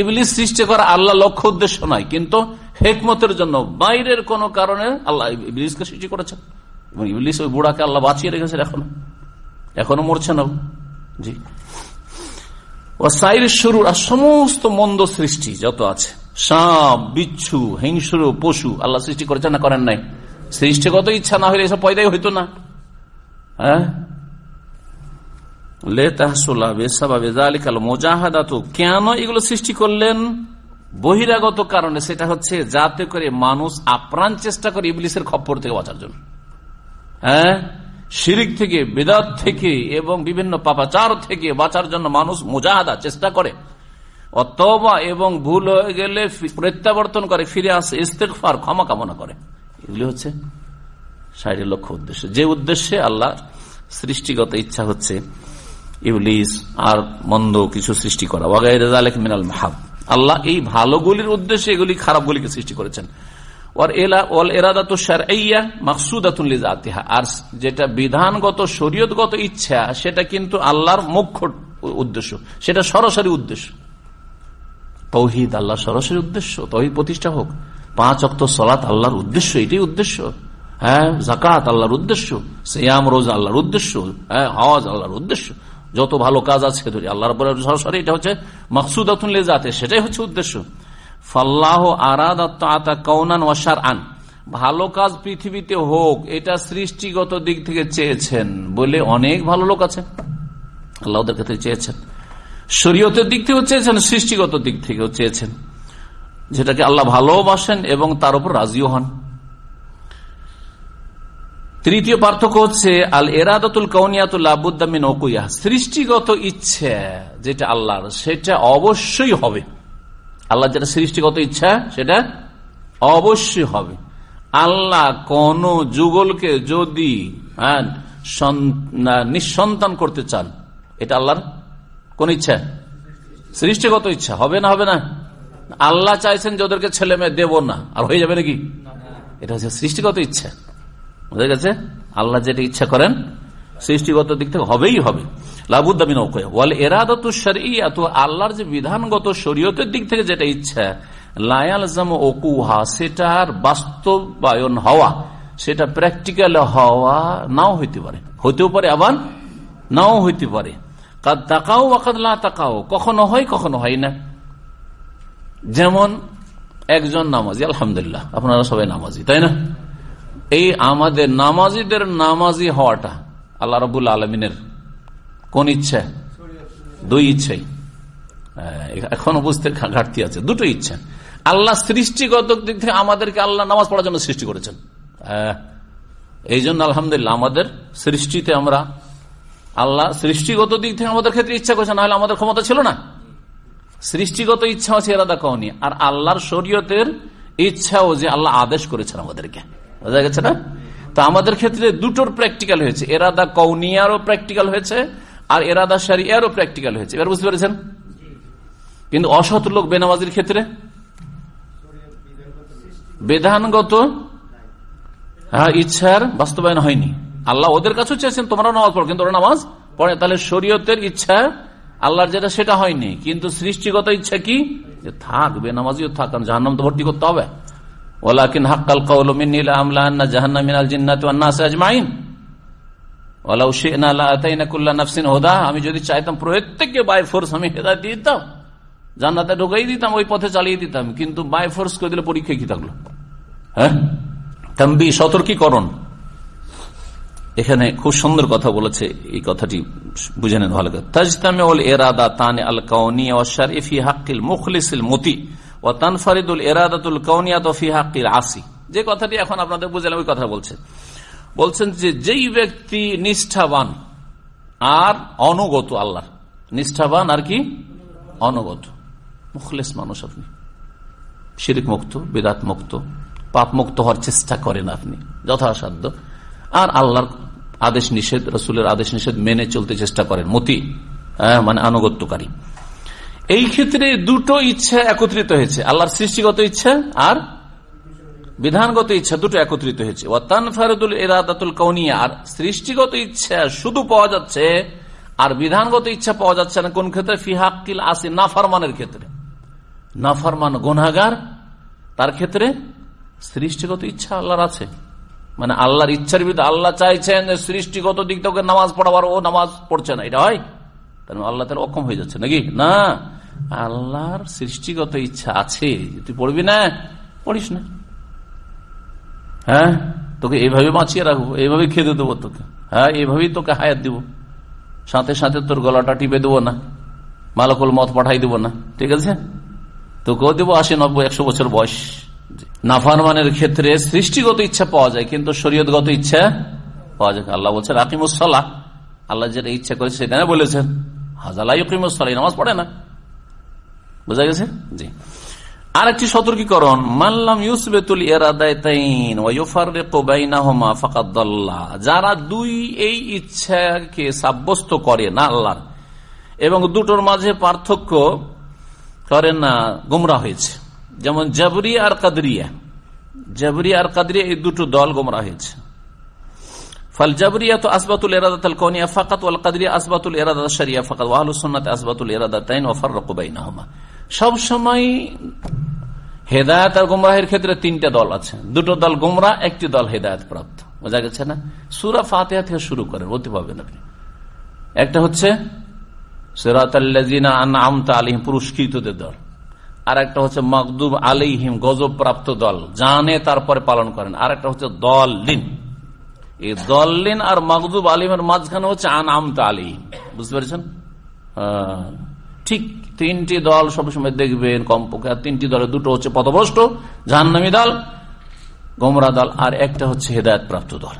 ইবলিস সৃষ্টি করা আল্লাহ লক্ষ্য উদ্দেশ্য নয়, কিন্তু হেকমতের জন্য বাইরের কোন কারণে আল্লাহ ইবলিসকে সৃষ্টি করেছেন। এবং ইবলিস ওই বুড়াকে আল্লাহ বাঁচিয়ে রেখেছেন এখনও। এখনও মরছে না জি। ও সাইর শুরু আর সমস্ত মন্দ সৃষ্টি যত আছে, সাপ, বিচ্ছু, হিংসুর, পশু আল্লাহ সৃষ্টি করেছেন না করেন নাই? সৃষ্টিগত ইচ্ছা না হলে এসব পয়দাই হইতো না। কেন এগুলো সৃষ্টি করলেন বহিরাগত কারণে। সেটা হচ্ছে যাতে করে মানুষ আপ্রাণ চেষ্টা করে ইবলিসের খপ্পর থেকে বাঁচার জন্য। হ্যাঁ শিরিক থেকে, বেদাত থেকে এবং বিভিন্ন পাপাচার থেকে বাঁচার জন্য মানুষ মোজাহাদা চেষ্টা করে। অতবা এবং ভুল হয়ে গেলে প্রত্যাবর্তন করে, ফিরে আসে ইস্তেকফার ক্ষমা কামনা করে। এগুলি হচ্ছে সাইডের লক্ষ্য উদ্দেশ্য। যে উদ্দেশ্যে আল্লাহ সৃষ্টিগত ইচ্ছা হচ্ছে ইবলিস আর মন্দ কিছু সৃষ্টি করা। ওয়াগাইরাজ মিনাল মাহাব। আল্লাহ এই ভালোগুলির উদ্দেশ্যে এগুলি খারাপগুলিকে সৃষ্টি করেছেন। আর যেটা বিধানগত, শরীয়তগত ইচ্ছা, সেটা কিন্তু আল্লাহর মুখ্য উদ্দেশ্য। সেটা সরাসরি উদ্দেশ্য। তৌহিদ আল্লাহ সরাসরি উদ্দেশ্য। তহিদ প্রতিষ্ঠা হোক। পাঁচ অক্ত সলাত আল্লাহর উদ্দেশ্য, এটাই উদ্দেশ্য। হ্যাঁ জাকাত আল্লাহর উদ্দেশ্য, সিয়াম, রোজ আল্লাহর উদ্দেশ্য হ্যাঁ হওয়াজ আল্লাহর উদ্দেশ্য, যত ভালো কাজ আছে আল্লাহর সরাসরি এটা হচ্ছে মকসুদাতুল জাতে সেটাই হচ্ছে উদ্দেশ্য। ফাল্লাহ আরাদ কৌনান ওয়াসার আন ভালো কাজ পৃথিবীতে হোক, এটা সৃষ্টিগত দিক থেকে চেয়েছেন বলে অনেক ভালো লোক আছে আল্লাহ ওদের ক্ষেত্রে চেয়েছেন। শরীয়তের দিক থেকেও চেয়েছেন, সৃষ্টিগত দিক থেকেও চেয়েছেন, যেটাকে আল্লাহ ভালোবাসেন এবং তার উপর রাজিও হন। তৃতীয় পার্থক্য হচ্ছে আল এরাদতুল কৌনিয়াতুল্লাবুদ্দামিন ওকুইয়া সৃষ্টিগত ইচ্ছা যেটা আল্লাহর সেটা অবশ্যই হবে। আল্লাহ যেটা সৃষ্টিগত ইচ্ছা সেটা অবশ্যই হবে। আল্লাহ কোন যুগলকে যদি হ্যাঁ, নিঃসন্তান করতে চান এটা আল্লাহর কোন ইচ্ছা? সৃষ্টিগত ইচ্ছা। হবে না হবে না? আল্লাহ চাইছেন যে ওদেরকে ছেলে মেয়ে দেব না। আর হয়ে যাবে নাকি? এটা হচ্ছে সৃষ্টিগত ইচ্ছা। বুঝা গেছে? আল্লাহ যেটা ইচ্ছা করেন, সৃষ্টিগত দিক থেকে হবেই হবে। লাবুদ্দামিন ওয়াল এরাদত আল্লাহর যে বিধানগত শরীয়তের দিক থেকে যেটা ইচ্ছা লায়ালজাম ওকুহা সেটার বাস্তবায়ন হওয়া, সেটা প্র্যাকটিক্যাল হওয়া নাও হইতে পারে। হইতেও পারে আবার নাও হইতে পারে। কাদ তাকাও ওয়াকাদ লা তাকাও কখনো হয় কখনো হয় না। যেমন একজন নামাজি, আলহামদুলিল্লাহ, আপনারা সবাই নামাজি, তাই না? এই আমাদের নামাজিদের নামাজি হওয়াটা আল্লাহ রবুল আলমিনের কোন ইচ্ছা? দুই ইচ্ছাই এখনও বুঝতে ঘাটতি আছে। দুটো ইচ্ছা। আল্লাহ সৃষ্টিগত দিক থেকে আমাদেরকে আল্লাহ নামাজ পড়ার জন্য সৃষ্টি করেছেন। এই জন্য আলহামদুলিল্লাহ আমাদের সৃষ্টিতে আমরা আল্লাহ সৃষ্টিগত দিক থেকে আমাদের ক্ষেত্রে ইচ্ছা করেছেন নাহলে আমাদের ক্ষমতা ছিল না। সৃষ্টিগত ইচ্ছা আছে, এরাদা কওনি। আর আল্লাহর শরীয়তের ইচ্ছাও যে আল্লাহ আদেশ করেছেন আমাদেরকে। বোঝা গেছে না? তো আমাদের ক্ষেত্রে দুটোর প্র্যাকটিক্যাল হয়েছে। এরাদা কৌনিয়ারও প্র্যাকটিক্যাল হয়েছে আর এরাদা সারিয়ারও প্র্যাকটিক্যাল হয়েছে। এবার বুঝতে পেরেছেন? কিন্তু অসৎ লোক বেনামাজির ক্ষেত্রে? বেধানগত হ্যাঁ ইচ্ছার বাস্তবায়ন হয়নি। আল্লাহ ওদের কাছেও চেয়েছেন তোমরা নামাজ পড়ো, কিন্তু ওরা নামাজ পড়ে তাহলে শরীয়তের ইচ্ছা, আল্লাহর যেটা, সেটা হয়নি। কিন্তু সৃষ্টিগত ইচ্ছা কি? যে থাক, বেনামাজিও থাক, কারণ জাহান্নাম তো ভর্তি করতে হবে। ওলাকিন হাক্কাল কৌলমিন জাহান্না মিনাল জিন্নাত আজমাইন। আমি যদি চাইতাম প্রত্যেককে বাই ফোর্স আমি হেদায় দিয়ে দিতাম, জান্নাতে ঢুকাই দিতাম, ওই পথে চালিয়ে দিতাম, কিন্তু বাই ফোর্স করে দিলে পরীক্ষা কি থাকল? হ্যাঁ? তাম্বি সতর্কীকরণ। এখানে খুব সুন্দর কথা বলেছে, এই কথাটি বুঝে নেন ভালো তাজতামে ওল এরাদা তানে আল কাউনিয়া ওয়াশারিফি হাক্কিল মুখলিসিল মতি। ও তানফারিদুল এরাদাতুল কাউনিয়াত ফি হাক্কিল আসি। যে কথাটি এখন আপনাদের বুঝলাম, ওই কথা বলছেন বলছেন যে যেই ব্যক্তি নিষ্ঠাবান আর অনুগত আল্লাহ নিষ্ঠাবান আর কি? অনুগত। মুখলেস মানুষ আপনি। শিরিক মুক্ত, বেদাত মুক্ত, পাপ মুক্ত হওয়ার চেষ্টা করেন আপনি, যথাসাধ্য। আর আল্লাহর আদেশ নিষেধ, রসুলের আদেশ নিষেধ মেনে চলতে চেষ্টা করেন। মতি মানে আনুগত্যকারী। এই ক্ষেত্রে দুটো ইচ্ছা একত্রিত হয়েছে। আল্লাহর সৃষ্টিগত ইচ্ছা আর বিধানগত ইচ্ছা দুটো একত্রিত হয়েছে। ওয়াতান ফারুদুল এরাদাতুল কৌনিয়া আর সৃষ্টিগত ইচ্ছা শুধু পাওয়া যাচ্ছে আর বিধানগত ইচ্ছা পাওয়া যাচ্ছে না কোন ক্ষেত্রে? ফিহাক্কিল আসি, নাফারমানের ক্ষেত্রে। নাফারমান গুনাগার তার ক্ষেত্রে সৃষ্টিগত ইচ্ছা আল্লাহর আছে। মানে আল্লাহর ইচ্ছার বিরুদ্ধে আল্লাহ চাইছেন সৃষ্টিগত দিক থেকে নামাজ পড়াবার, ও নামাজ পড়ছে না। এটা হয়? তার মানে আল্লাহ তার অক্ষম হয়ে যাচ্ছে নাকি? না। আল্লাহর সৃষ্টিগত ইচ্ছা আছে। তুই পড়বি না? পড়িস না। হ্যাঁ? তোকে এইভাবে বাঁচিয়ে রাখব এইভাবে খেতে দেবো তোকে। হ্যাঁ এইভাবেই তোকে হায়াত দিব। সাথে সাথে তোর গলাটা টিপে দেবো না। মালকুল মত পাঠাই দেবো না। ঠিক আছে? তোকেও দেবো আশি, নব্বই, একশো বছর বয়স। নাফারমানের ক্ষেত্রে সৃষ্টিগত ইচ্ছা পাওয়া যায়, কিন্তু শরীয়তগত ইচ্ছা পাওয়া যায় আল্লাহ বলছে রাকিমুসলা আল্লাহ যেটা ইচ্ছা করেছে সেটা বলেছেন হাজালাইকিমুসলা নামাজ পড়ে না। বোঝা গেছে? জি। আর একটি সতর্কীকরণ মাল্লাম ইউসবেতুল যারা দুই এই ইচ্ছাকে সাব্যস্ত করে না আল্লাহ এবং দুটোর মাঝে পার্থক্য করে না, গুমরা হয়েছে। যেমন জাবরি আর কাদরিয়া। জাবরি আর কাদরিয়া এই দুটো দল গুমরা হয়েছে। ফল জাবরিয়া তো আসবাতুল এরাদাত কনিয়া ফাকাত আসবাতুল এরাদাত শরিয়া ফাকাত ওয়াহলুস সুন্নাত আসবাতুল এরাদাতাইন ওয়া ফাররাকু সব সময় হেদায়ত আর গুমরাহের ক্ষেত্রে তিনটা দল আছে। দুটো দল গুমরা একটি দল হেদায়ত প্রাপ্ত বোঝা গেছে না? সুরা ফাতেহা থেকে শুরু করেন বলতে পারবেন আপনি। একটা হচ্ছে আলিহিম পুরস্কৃতদের দল। আর একটা হচ্ছে মকদুব আলিহিম গজব প্রাপ্ত দল। জানে তারপরে পালন করেন। আর একটা হচ্ছে দল লিন এই দল লিন আর মকদুব আলিমের মাঝখানে হচ্ছে আন আমতা আলিহিম বুঝতে পেরেছেন? ঠিক তিনটি দল সবসময় দেখবেন কমপক্ষে, আর তিনটি দলে দুটো হচ্ছে পথভ্রষ্ট জাহান্নামি দল, গোমরা দল, আর একটা হচ্ছে হেদায়ত প্রাপ্ত দল।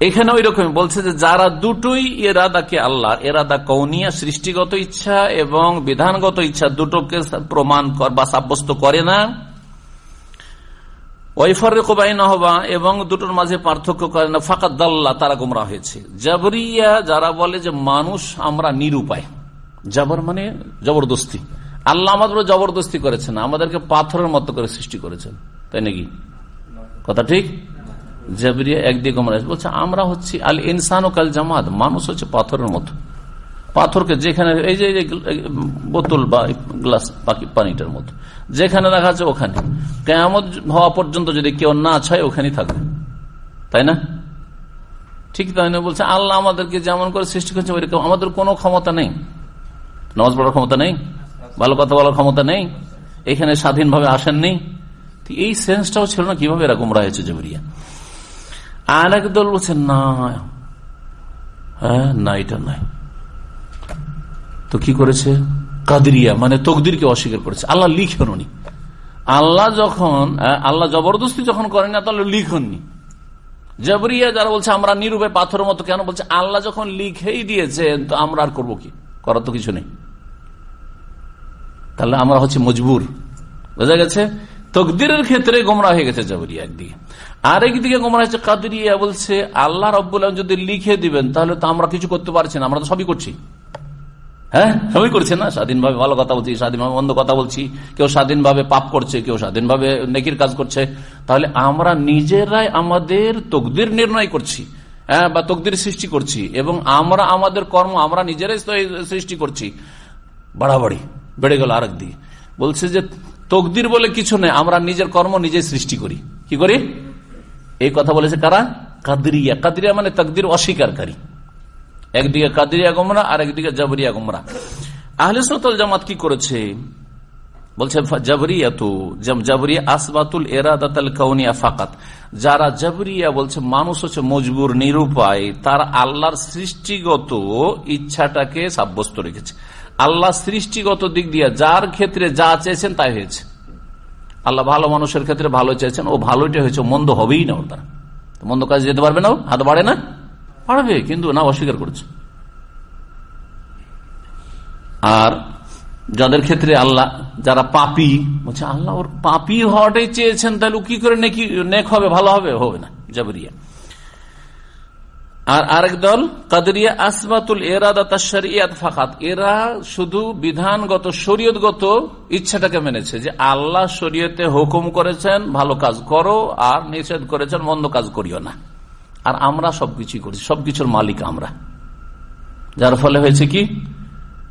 এখানে ওই রকম বলছে যে যারা দুটোই এরাদাকে আল্লাহ এরাদা কৌনিয়া, সৃষ্টিগত ইচ্ছা এবং বিধানগত ইচ্ছা দুটোকে প্রমাণ কর বা সাব্যস্ত করে না। এবং দুটোর মাঝে পার্থক্য করে না। ফাঁকা দাল্লা, তারা গুমরা হয়েছে। জাবরিয়া যারা বলে যে মানুষ আমরা নিরুপায়। জাবর মানে জবরদস্তি। আল্লাহ আমাদের জবরদস্তি করেছেন, আমাদেরকে পাথরের মতো করে সৃষ্টি করেছেন। তাই নাকি? কথা ঠিক? জাবরিয়া একদিকে বলছে, আমরা হচ্ছি আল ইনসান ও কাল জামাত, মানুষ হচ্ছে পাথরের মতো। পাথরকে যেখানে, এই যে বোতল বা গ্লাস পানিটার মতো, যেখানে রাখা আছে ওখানে। কেমন হওয়া পর্যন্ত যদি কেউ না চায় ওখানেই থাকবে। তাই না? ঠিক তাই না বলছে, আল্লাহ আমাদেরকে যেমন করে সৃষ্টি করছে ওইরকম। আমাদের কোনো ক্ষমতা নেই। নামাজ পড়ার ক্ষমতা নেই? ভালো কথা বলার ক্ষমতা নেই? এখানে স্বাধীনভাবে আসেননি? এই সেন্সটাও ছিল না কীভাবে এরকম রয়েছে জবরিয়া আর এক দল বলছে, না হ্যাঁ না, এটা নাই তো কি করেছে? কাদরিয়া মানে তকদিরকে অস্বীকার করেছে। আল্লাহ লিখেননি আল্লাহ যখন আল্লাহ জবরদস্তি যখন করেন না, তাহলে লিখননি। জবরিয়া যারা বলছে, আমরা নিরূপে পাথরের মতো কেন? বলছে, আল্লাহ যখন লিখেই দিয়েছেন, তো আমরা আর করব কি? করার তো কিছু নেই। তাহলে আমরা হচ্ছে মজবুর। বোঝা গেছে? তকদিরের ক্ষেত্রে গোমরা হয়ে গেছে জবরিয়া একদিকে। আরেকদিকে গোমরা হচ্ছে কাদরিয়া বলছে, আল্লাহ রব্বুল যদি লিখে দিবেন, তাহলে তো আমরা কিছু করতে পারছি না, আমরা তো সবই করছি। হ্যাঁ? সবই করছে না? স্বাধীনভাবে ভালো কথা বলছি, স্বাধীনভাবে মন্দ কথা বলছি, কেউ স্বাধীনভাবে পাপ করছে, কেউ স্বাধীনভাবে নেকির কাজ করছে। তাহলে আমরা নিজেরাই আমাদের তকদির নির্ণয় করছি হ্যাঁ বা তকদির সৃষ্টি করছি, এবং আমরা আমাদের কর্ম আমরা নিজেরাই সৃষ্টি করছি। বাড়াবাড়ি। বেড়ে গেল আরেক দিকে। বলছে যে, তকদির বলে কিছু নেই, আমরা নিজের কর্ম নিজে সৃষ্টি করি। কি করি? এই কথা বলেছে কারা? কাদরিয়া। কাদরিয়া মানে তকদির অস্বীকারী। একদিকে কাদরিয়া গোমরা আর একদিকে জাবরিয়া গোমরা। আহলে সতল জামাত কি করেছে? বলছে জাবরিয়া আসবাতুল কাউনিয়া ফাকাত। যারা জাবরিয়া বলছে, মানুষ হচ্ছে মজবুর, নিরুপায়, তার আল্লাহর সৃষ্টিগত ইচ্ছাটাকে সাব্যস্ত রেখেছে। আল্লাহ সৃষ্টিগত দিক দিয়ে যার ক্ষেত্রে যা চেয়েছেন তাই হয়েছে। আল্লাহ ভালো মানুষের ক্ষেত্রে ভালো চেয়েছেন, ও ভালোটা হয়েছে মন্দ হবেই না ওর দ্বারা। মন্দ কাজে যেতে পারবে না হাত বাড়ে না? পারবে, কিন্তু না অস্বীকার করছে। আর যাদের ক্ষেত্রে আল্লাহ, যারা পাপি, বলছে আল্লাহ ওর পাপি হওয়াটাই চেয়েছেন, তাহলে কি করে নেকি নেক হবে, ভালো হবে? হবে না, জাবরিয়া। আর আরেক দল, কাদরিয়া আসমাতুল এরাদা শরিয়াত ফাকাত। এরা শুধু বিধানগত, শরীয়তগত ইচ্ছাটাকে মেনেছে যে আল্লাহ শরীয়তে হুকুম করেছেন, ভালো কাজ করো, আর নিষেধ করেছেন, মন্দ কাজ করিও না। আর আমরা সবকিছু করছি, সবকিছুর মালিক আমরা। যার ফলে হয়েছে কি?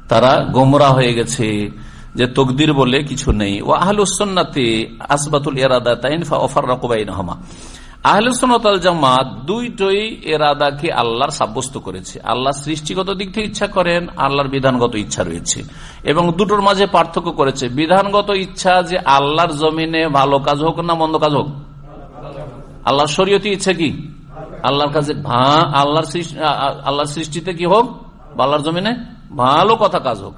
তারা গোমরা হয়ে গেছে যে তকদির বলে কিছু নেই। ও আহলুসন্নাতে আসবাতুল এরাদা তাইনফা অফার রকবাই নহমা আহলুসনতাল জামাত দুইটই এরাদাকে আল্লাহর সাব্যস্ত করেছে। আল্লাহ সৃষ্টিগত দিক থেকে ইচ্ছা করেন, আল্লাহর বিধানগত ইচ্ছা রয়েছে। এবং দুটোর মাঝে পার্থক্য করেছে। বিধানগত ইচ্ছা যে আল্লাহর জমিনে ভালো কাজ হোক না মন্দ কাজ হোক। আল্লাহর শরীয়তি ইচ্ছা কি? আল্লাহর কাছে আল্লাহর আল্লাহর সৃষ্টিতে কি হোক? আল্লাহর জমিনে ভালো কথা কাজ হোক।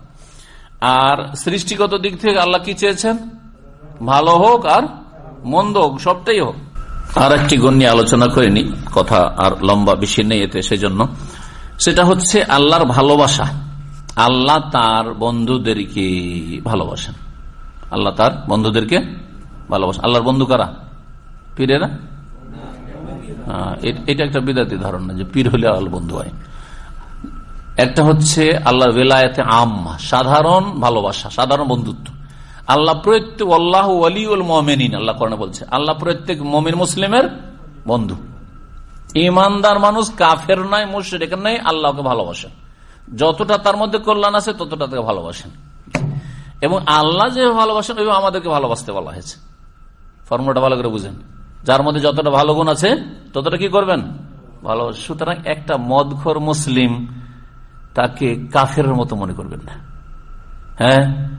আর সৃষ্টিগত দিক থেকে আল্লাহ কি চেয়েছেন? ভালো হোক আর মন্দ হোক, সবটাই হোক। আর একটি গুণ নিয়ে আলোচনা করিনি, কথা আর লম্বা বেশি নেই এতে, সেজন্য। সেটা হচ্ছে আল্লাহর ভালোবাসা। আল্লাহ তার বন্ধুদেরকে ভালোবাসেন। আল্লাহ তার বন্ধুদেরকে ভালোবাসেন। আল্লাহর বন্ধু কারা? পীরেরা? এটা একটা বিদাতি ধারণা যে পীর হলে আল্লাহ বন্ধু হয়। একটা হচ্ছে আল্লাহর বেলায়েতে আম্মা, সাধারণ ভালোবাসা, সাধারণ বন্ধুত্ব। আল্লাহ প্রত্যেক, আল্লাহ আলিউল মমেনিন, আল্লাহ কর্ণে বলছে, আল্লাহ প্রত্যেক মমিন মুসলিমের বন্ধু। ইমানদার মানুষ কাফের নয় মুশ্রিক নয় আল্লাহকে ভালোবাসেন যতটা তার মধ্যে কল্যাণ আছে, ততটা তাকে ভালোবাসেন। এবং আল্লাহ যে ভালোবাসেন ওই আমাদেরকে ভালোবাসতে বলা হয়েছে। ফর্মুলাটা ভালো করে বুঝেন। যার মধ্যে যতটা ভালো গুণ আছে, ততটা কি করবেন? ভালো। সুতরাং একটা মদখর মুসলিম তাকে কাফের মতো মনে করবেন না। হ্যাঁ?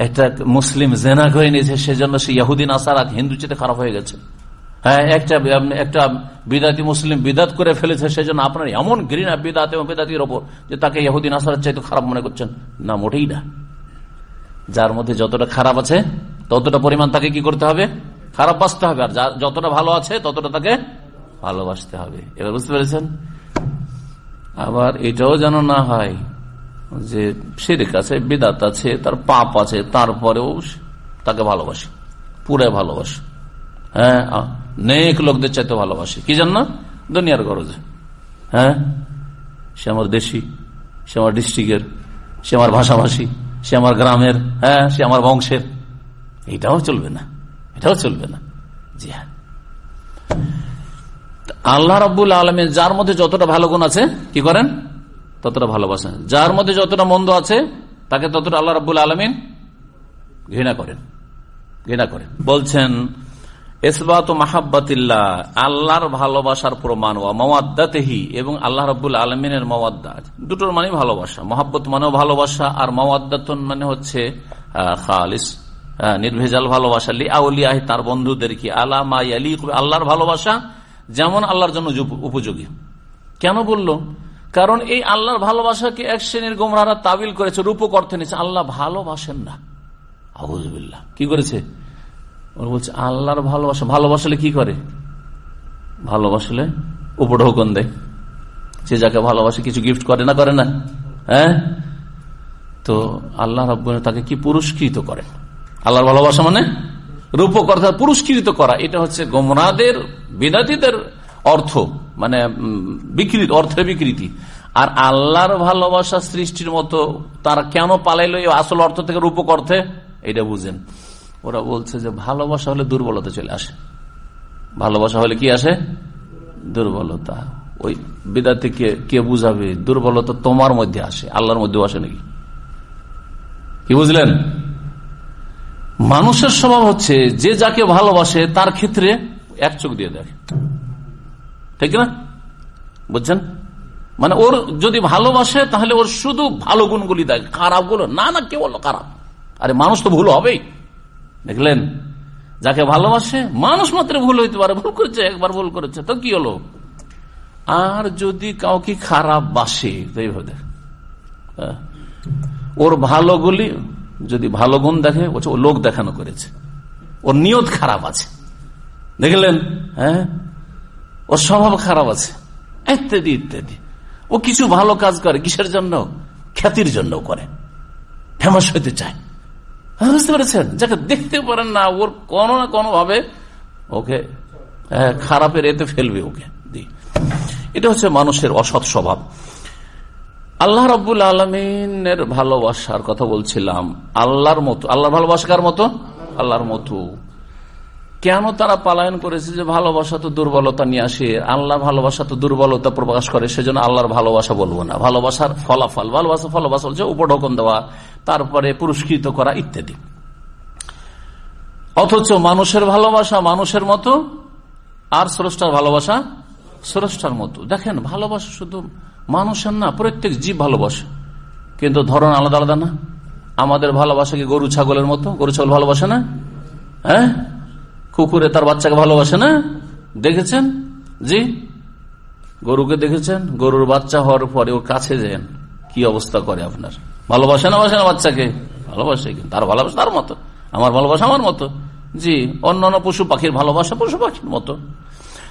একটা মুসলিম জেনা করে নিয়েছে, সেজন্য সে ইয়াহুদিন আসার হিন্দু চেতে খারাপ হয়ে গেছে। হ্যাঁ একটা একটা বিদাতি মুসলিম বিদাত করে ফেলেছে, সেজন্য আপনার এমন ঘৃণা বিদাত এবং বিদাতির ওপর যে তাকে ইয়াহুদিন আসার চাইতে খারাপ মনে করছেন। না, মোটেই না। যার মধ্যে যতটা খারাপ আছে, ততটা পরিমাণ তাকে কি করতে হবে? খারাপ বাঁচতে হবে। আর যতটা ভালো আছে, ততটা তাকে ভালোবাসতে হবে। এবার বুঝতে পেরেছেন? আবার এটাও যেন না হয় যে শিরিক আছে বিদাত আছে তার পাপ আছে তারপরেও তাকে ভালোবাসে পুরে ভালোবাসে। হ্যাঁ আ, নেক লোকদের চাইতে ভালোবাসে। কি জান না দুনিয়ার গরজে। হ্যাঁ? সে আমার দেশি সে আমার ডিস্ট্রিক্টের সে আমার ভাষাভাষী সে আমার গ্রামের হ্যাঁ সে আমার বংশের। এটাও চলবে না এটাও চলবে না। জি হ্যাঁ। আল্লাহ রাবুল আলমের যার মধ্যে যতটা ভালো গুণ আছে কি করেন? ততটা ভালোবাসেন যার মধ্যে যতটা মন্দ আছে তাকে ততটা আল্লাহ রাবুল আলমিন ঘৃণা করেন। ঘৃণা করেন। বলছেন এসবাত মাহাব্বাতিল্লাহ আল্লাহর ভালোবাসার প্রমাণ ও মওয়াদ্দাতেহি এবং আল্লাহ রবুল আলমিনের মওয়াদ্দা দুটোর মানে ভালোবাসা। মহাব্বত মানেও ভালোবাসা আর মওয়াদ্দাতন মানে হচ্ছে আহ, খালিস নির্ভেজাল ভালোবাসা। লি আউলিয়াহ তার বন্ধুদের কি? আলা মাই ইয়ালি আল্লাহর ভালোবাসা যেমন আল্লাহর জন্য উপযোগী। কেন বলল? কারণ এই আল্লাহর ভালোবাসাকে এক শ্রেণির গোমরারা তাবিল করেছে, রূপক অর্থে নিয়েছে। আল্লাহ ভালোবাসেন না। আউজবিল্লাহ কি করেছে? ওরা বলছে, আল্লাহর ভালোবাসা ভালোবাসলে কি করে? ভালোবাসলে উপঢৌকন দেয়। সে যাকে ভালোবাসে কিছু গিফট করে না করে না। হ্যাঁ? তো আল্লাহ রব তাকে কি পুরস্কৃত করেন আল্লাহর ভালোবাসা মানে? রূপক অর্থাৎ পুরস্কৃত করা। এটা হচ্ছে গোমরাদের বিদাতিদের অর্থ। মানে বিকৃতি অর্থের বিকৃতি। আর আল্লাহর ভালোবাসা সৃষ্টির মতো তারা কেন পালাইলো আসল অর্থ থেকে রূপক অর্থে? এটা বুঝেন। ওরা বলছে যে, ভালোবাসা হলে দুর্বলতা চলে আসে। ভালোবাসা হলে কি আসে? দুর্বলতা। ওই বিদাতিকে কে বুঝাবে? দুর্বলতা তোমার মধ্যে আসে। আল্লাহর মধ্যেও আসে নাকি? কি বুঝলেন? মানুষের স্বভাব হচ্ছে, যে যাকে ভালোবাসে, তার ক্ষেত্রে এক চোখ দিয়ে দেখে। ঠিক না? বুঝছেন? মানে ওর যদি ভালোবাসে, তাহলে ওর শুধু ভালো গুণগুলি দেয়। খারাপগুলো? না না কে বলল খারাপ। আরে মানুষ তো ভুল হবেই। দেখলেন? যাকে ভালোবাসে, মানুষ মাত্র ভুল হইতে পারে। ভুল করেছে, একবার ভুল করেছে। তো কি হলো? আর যদি কাউকে খারাপ বাসে দেখ। হ্যাঁ। ওর ভালো গুলি যদি ভালো গুণ দেখে ও লোক দেখানো করেছে। ওর নিয়ত খারাপ আছে। দেখলেন? হ্যাঁ? ওর স্বভাব খারাপ আছে। ইত্যাদি ইত্যাদি। ও কিছু ভালো কাজ করে কিসের জন্য? খ্যাতির জন্য করে। ফেমাস হইতে চায়। হ্যাঁ, বুঝতে পেরেছেন? যাকে দেখতে পারেন না ওর কোনো না কোনো ভাবে ওকে হ্যাঁ, খারাপের এতে ফেলবে ওকে। এটা হচ্ছে মানুষের অসৎ স্বভাব। আল্লাহ রব্বুল আলমিনের ভালোবাসার কথা বলছিলাম। আল্লাহর মতো আল্লাহর ভালোবাসার মতো? আল্লাহর মতো। কেন তারা পালায়ন করেছে যে ভালোবাসা তো দুর্বলতা নিয়ে আসে? আল্লাহ ভালোবাসা তো দুর্বলতা প্রকাশ করে, সেজন্য আল্লাহর ভালোবাসা বলব না। ভালোবাসার ফলাফল, ভালোবাসা ফলাফল হচ্ছে উপঢকন দেওয়া, তারপরে পুরস্কৃত করা ইত্যাদি। অথচ মানুষের ভালোবাসা মানুষের মতো, আর স্রষ্টার ভালোবাসা স্রষ্টার মতো। দেখেন, ভালোবাসা শুধু মানুষের না, প্রত্যেক জীব ভালোবাসে। কিন্তু ধরন আলাদা আলাদা না? আমাদের ভালোবাসা কি গরু, ছাগলের মতো? গরু, ছাগল ভালোবাসে না? হ্যাঁ? কুকুরে তার বাচ্চাকে ভালোবাসে না? দেখেছেন? জি? গরুকে দেখেছেন? গরুর বাচ্চা হওয়ার পরে ওর কাছে যান কি অবস্থা করে আপনার? ভালোবাসে না বাসে না বাচ্চাকে? ভালোবাসে তার ভালোবাসা তার মতো। আমার ভালোবাসা আমার মতো। জি অন্যান্য পশু পাখির ভালোবাসা পশু পাখির মতো।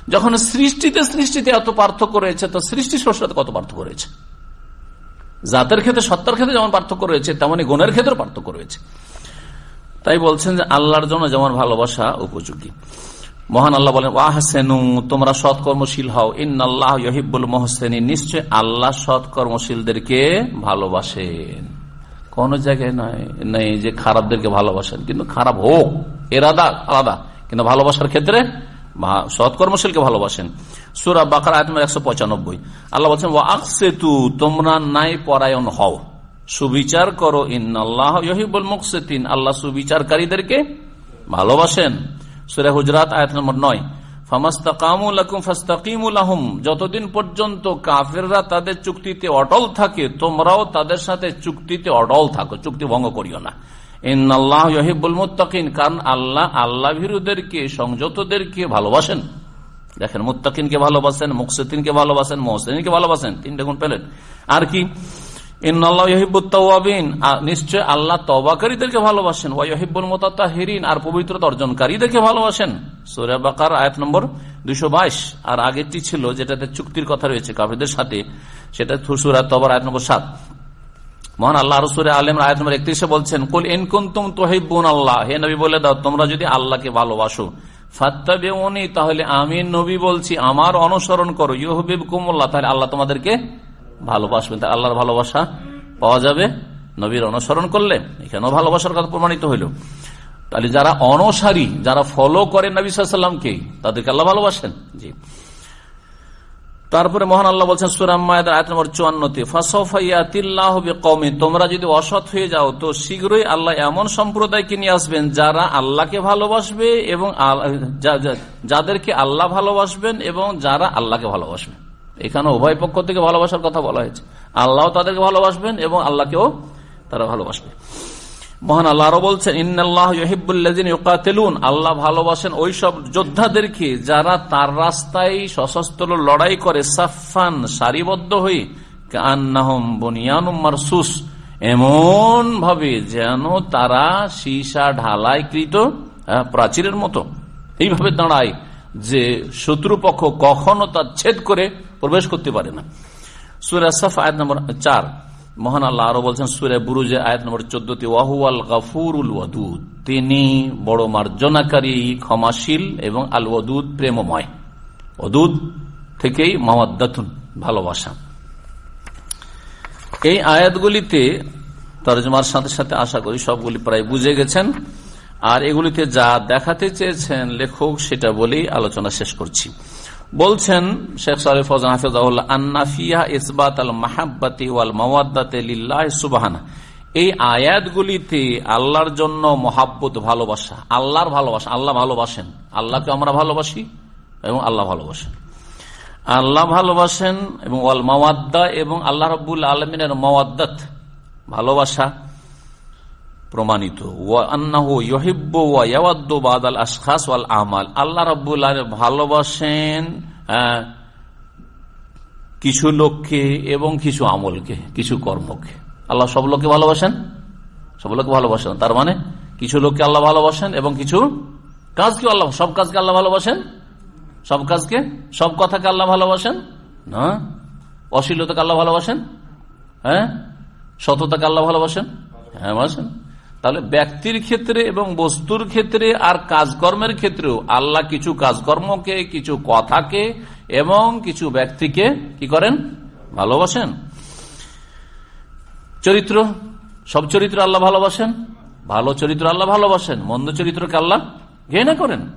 যখন সৃষ্টিতে সৃষ্টিতে এত পার্থক্য রয়েছে, তো সৃষ্টি স্রষ্টাতে কত পার্থক্য রয়েছে? জাতের ক্ষেত্রে, সত্তার ক্ষেত্রে যেমন পার্থক্য রয়েছে, তেমনি গুণের ক্ষেত্রে পার্থক্য রয়েছে। তাই বলছেন যে আল্লাহর জন্য যেমন ভালোবাসা উপযোগী। মহান আল্লাহ বলেন, ওয়াহসেনু, তোমরা সৎকর্মশীল হও। ইন্নআল্লাহ ইহিবুল মোহসেনী। নিশ্চয় আল্লাহ সৎকর্মশীলদেরকে ভালোবাসেন। কোন জায়গায় নয়, নেই যে খারাপদেরকে ভালোবাসেন, কিন্তু খারাপ হোক, এরাদা আলাদা। কিন্তু ভালোবাসার ক্ষেত্রে সৎকর্মশীলকে ভালোবাসেন। সুরা বাকার আয়তমের একশো পঁচানব্বই। আল্লাহ বলছেন ও আকসেতু তোমরা নাই পরায়ণ হও। সুবিচার করো। ইন্নআল্লাহ ইহিবুল মুকসেতিন আল্লাহ সুবিচারকারীদেরকে ভালোবাসেন। সুরে হুজরাত, আয়াত নম্বর নয়। যতদিন পর্যন্ত কাফেররা তাদের চুক্তিতে অটল থাকে, তোমরাও তাদের সাথে চুক্তিতে অটল থাকো, চুক্তি ভঙ্গ করিও না। ইন্নআল্লাহ ইহিবুল মুত্তাকিন। কারণ আল্লাহ আল্লাহ ভীরুদেরকে সংযতদেরকে ভালোবাসেন। দেখেন মুতাকিনকে ভালোবাসেন মুকসেদিনকে ভালোবাসেন মোহসেনকে ভালোবাসেন। তিনটে গুণ পেলেন। আর কি? নিশ্চয় আল্লাহ তবাকারীদেরকে ভালোবাসেন। ওয়াহিবুল মোতাহিরিন আর পবিত্রতা অর্জনকারীদেরকে ভালোবাসেন। সোরা বাকার, আয়াত নম্বর দুইশো আর আগেরটি ছিল যেটাতে চুক্তির কথা রয়েছে কাফিরদের সাথে, সেটা সুরা তবর আয়াত নম্বর সাত। মহান আল্লাহ রসুরে আলম আয়াত নম্বর একত্রিশে বলছেন, কুল ইনকুন্তুম তোহিবুন আল্লাহ। হে নবী বলে দাও, তোমরা যদি আল্লাহকে ভালোবাসো, ফাত্তাবিউনি, তাহলে আমি নবী বলছি, আমার অনুসরণ করো। ইহবিব কুমুল্লাহ তাহলে আল্লাহ তোমাদেরকে ভালোবাসবেন তাই আল্লাহর ভালোবাসা পাওয়া যাবে। নবীর অনুসরণ করলে এখানেও ভালোবাসার কথা প্রমাণিত হইল। তাহলে যারা অনসারী, যারা ফলো করেন নবী সাল্লামকে তাদেরকে আল্লাহ ভালোবাসেন? জি। তারপরে মহান আল্লাহ বলছেন নম্বর চুয়ান্নতে কমে তোমরা যদি অসৎ হয়ে যাও, তো শীঘ্রই আল্লাহ এমন সম্প্রদায়কে নিয়ে আসবেন যারা আল্লাহকে ভালোবাসবে এবং যাদেরকে আল্লাহ ভালোবাসবেন এবং যারা আল্লাহকে ভালোবাসবেন। এখানে উভয় পক্ষ থেকে ভালোবাসার কথা বলা হয়েছে। আল্লাহ তাদেরকে ভালোবাসবেন এবং আল্লাহকেও তারা ভালোবাসবে। মহান আল্লাহ আরও বলছেন ইন্নআল্লাহিবুল্লাহিন আল্লাহ ভালোবাসেন ওই সব যোদ্ধাদেরকে যারা তার রাস্তায় সশস্ত্র লড়াই করে সাফান সারিবদ্ধ হয়ে বনিয়ানুম মারসুস এমন ভাবে যেন তারা সীসা ঢালাইকৃত প্রাচীরের মতো। এইভাবে দাঁড়ায়। যে শত্রুপক্ষ কখনো তার ছেদ করে প্রবেশ করতে পারে না। সুরা সফ আয়াত নম্বর চার, মহান আল্লাহ আরও বলছেন, সুরে বুরুজে আয়াত নম্বর চোদ্দটি ওয়াহুয়াল গাফুরুল ওয়াদুদ তিনি বড় মার্জনাকারী, ক্ষমাশীল এবং আল ওয়াদুদ প্রেমময়। ওদুদ থেকেই মাওয়াদ্দাতুন, ভালোবাসা। এই আয়াতগুলিতে তরজমার সাথে সাথে আশা করি সবগুলি প্রায় বুঝে গেছেন। আর এগুলিতে যা দেখাতে চেয়েছেন লেখক, সেটা বলেই আলোচনা শেষ করছি। বলছেন শেখ সালে ফজান হাফিজাউল্লাহ আন্নাফিয়া ইসবাত আল মাহাব্বাতি ওয়াল মাওয়াদ্দাতে সুবাহানা এই আয়াতগুলিতে আল্লাহর জন্য মহাব্বত, ভালোবাসা, আল্লাহর ভালোবাসা, আল্লাহ ভালোবাসেন। আল্লাহকে আমরা ভালোবাসি এবং আল্লাহ ভালোবাসেন। আল্লাহ ভালোবাসেন এবং ওয়াল মাওয়াদ্দা এবং আল্লাহ রবুল আলমিনের মাওয়াদ্দাত, ভালোবাসা। প্রমাণিত। আমাল। আল্লাহ রব্বুল ভালোবাসেন কিছু লোককে এবং কিছু আমলকে, কিছু কর্মকে। আল্লাহ সব লোককে ভালোবাসেন? সব লোককে ভালোবাসেন। তার মানে কিছু লোককে আল্লাহ ভালোবাসেন এবং কিছু কাজকে আল্লাহ, সব কাজকে আল্লাহ ভালোবাসেন? সব কাজকে? সব কথাকে আল্লাহ ভালোবাসেন? না? অশ্লীলতাকে আল্লাহ ভালোবাসেন? হ্যাঁ? সততাকে আল্লাহ ভালোবাসেন? হ্যাঁ ভালোবাসেন। তাহলে ব্যক্তির ক্ষেত্রে এবং বস্তুর ক্ষেত্রে আর কাজকর্মের ক্ষেত্রেও আল্লাহ কিছু কাজকর্মকে, কিছু কথাকে এবং কিছু ব্যক্তিকে কি করেন? ভালোবাসেন। চরিত্র? সব চরিত্র আল্লাহ ভালোবাসেন? ভালো চরিত্র আল্লাহ ভালোবাসেন। মন্দ চরিত্রকে আল্লাহ ঘৃণা করেন।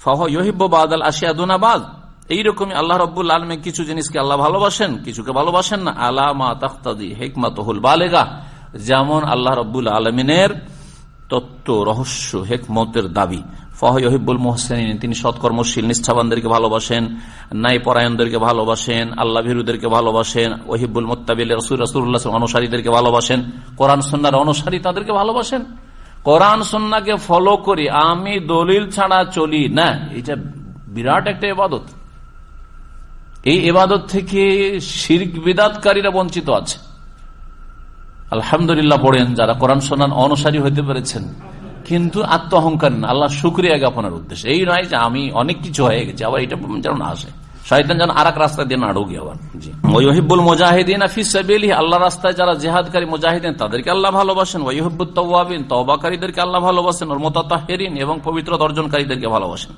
ফহ ইহিব বাদাল আসিয়াদুনা বাদ। এইরকমই আল্লাহ রব্বুল আলমে কিছু জিনিসকে আল্লাহ ভালোবাসেন, কিছুকে ভালোবাসেন না। আলামা তাখতাদি হেকমাতহুল বালেগা। যেমন আল্লাহ রব্বুল আলমিনের তত্ত্ব, রহস্য, হেকমতের দাবি। ফহিবুল মোহসেন তিনি সৎকর্মশীল, নিষ্ঠাবানদেরকে ভালোবাসেন নাই পরায়ণদেরকে ভালোবাসেন, আল্লাহ ভিরুদেরকে ভালোবাসেন ওহিবুল মোত্তাবিল রসুল রসুল্লাহ অনুসারীদেরকে ভালোবাসেন, কোরআন সন্ন্যার অনুসারী তাদেরকে ভালোবাসেন। কোরআন সন্নাকে ফলো করি, আমি দলিল ছাড়া চলি না। এটা বিরাট একটা এবাদত এই এবাদত থেকে শির্ক বিদাতকারীরা বঞ্চিত আছে। আলহামদুলিল্লাহ পড়েন যারা কোরআন সোনান অনুসারী হইতে পেরেছেন। কিন্তু আত্ম অহংকার না আল্লাহ শুক্রিয়া জ্ঞাপনের উদ্দেশ্যে। এই নয় যে আমি অনেক কিছু হয়ে গেছি আবার এটা যেন না আসে। শয়তান যেন আর এক রাস্তা দিয়ে না ঢুকি আবার। জি। ওইহিবুল মুজাহিদিন আল্লাহ রাস্তায় যারা জেহাদকারী মুজাহিদিন তাদেরকে আল্লাহ ভালোবাসেন। ওইহিবুল তওয়াবিন তওবাকারীদেরকে আল্লাহ ভালোবাসেন। ওর এবং পবিত্র অর্জনকারীদেরকে ভালোবাসেন।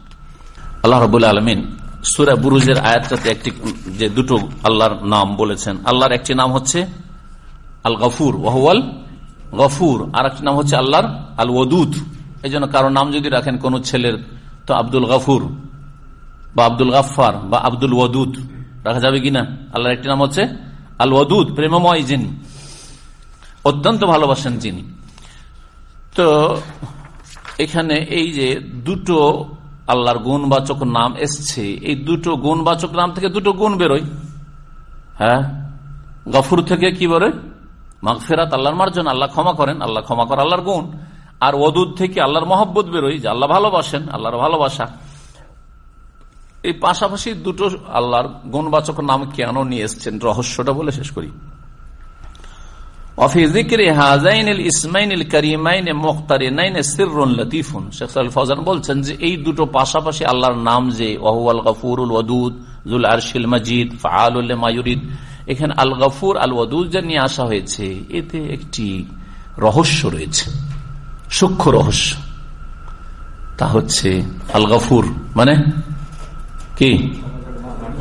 আল্লাহ রবুল আলমিন সুরা বুরুজের আয়াতটাতে একটি যে দুটো আল্লাহর নাম বলেছেন আল্লাহর একটি নাম হচ্ছে আল গফুর ওয়াহুয়াল গফুর। আর একটি নাম হচ্ছে আল্লাহর আল ওদুদ এই জন্য কারও নাম যদি রাখেন কোন ছেলের, তো আব্দুল গফুর বা আব্দুল গাফার বা আব্দুল ওদুদ রাখা যাবে কিনা? আল্লাহর একটি নাম হচ্ছে আল ওদুদ প্রেমময় যিনি। অত্যন্ত ভালোবাসেন যিনি। তো এখানে এই যে দুটো আল্লাহর গুণবাচক নাম এসছে, এই দুটো গুণবাচক নাম থেকে দুটো গুণ বেরোয়। হ্যাঁ? গফুর থেকে কি বেরোয়? মাগফেরাত আল্লাহর মার্জন, আল্লাহ ক্ষমা করেন, আল্লাহ ক্ষমা করেন আল্লাহর গুণ। আর ওদুদ থেকে আল্লাহর মহব্বত বেরোয়, যে আল্লাহ ভালোবাসেন, আল্লাহর ভালোবাসা। এই পাশাপাশি দুটো আল্লাহর গুণবাচক নাম কেন নিয়ে এসছেন? রহস্যটা বলে শেষ করি। বলছেন আল্লাহর নাম যে ওহুয়াল গফুরুল ওদুদ, জুল আরশিল মজিদ ফাআল মায়ুরিদ এখানে আল গফুর আল ওদুদ যা নিয়ে আসা হয়েছে, এতে একটি রহস্য রয়েছে, সূক্ষ্ম রহস্য। তা হচ্ছে আল গফুর মানে কি?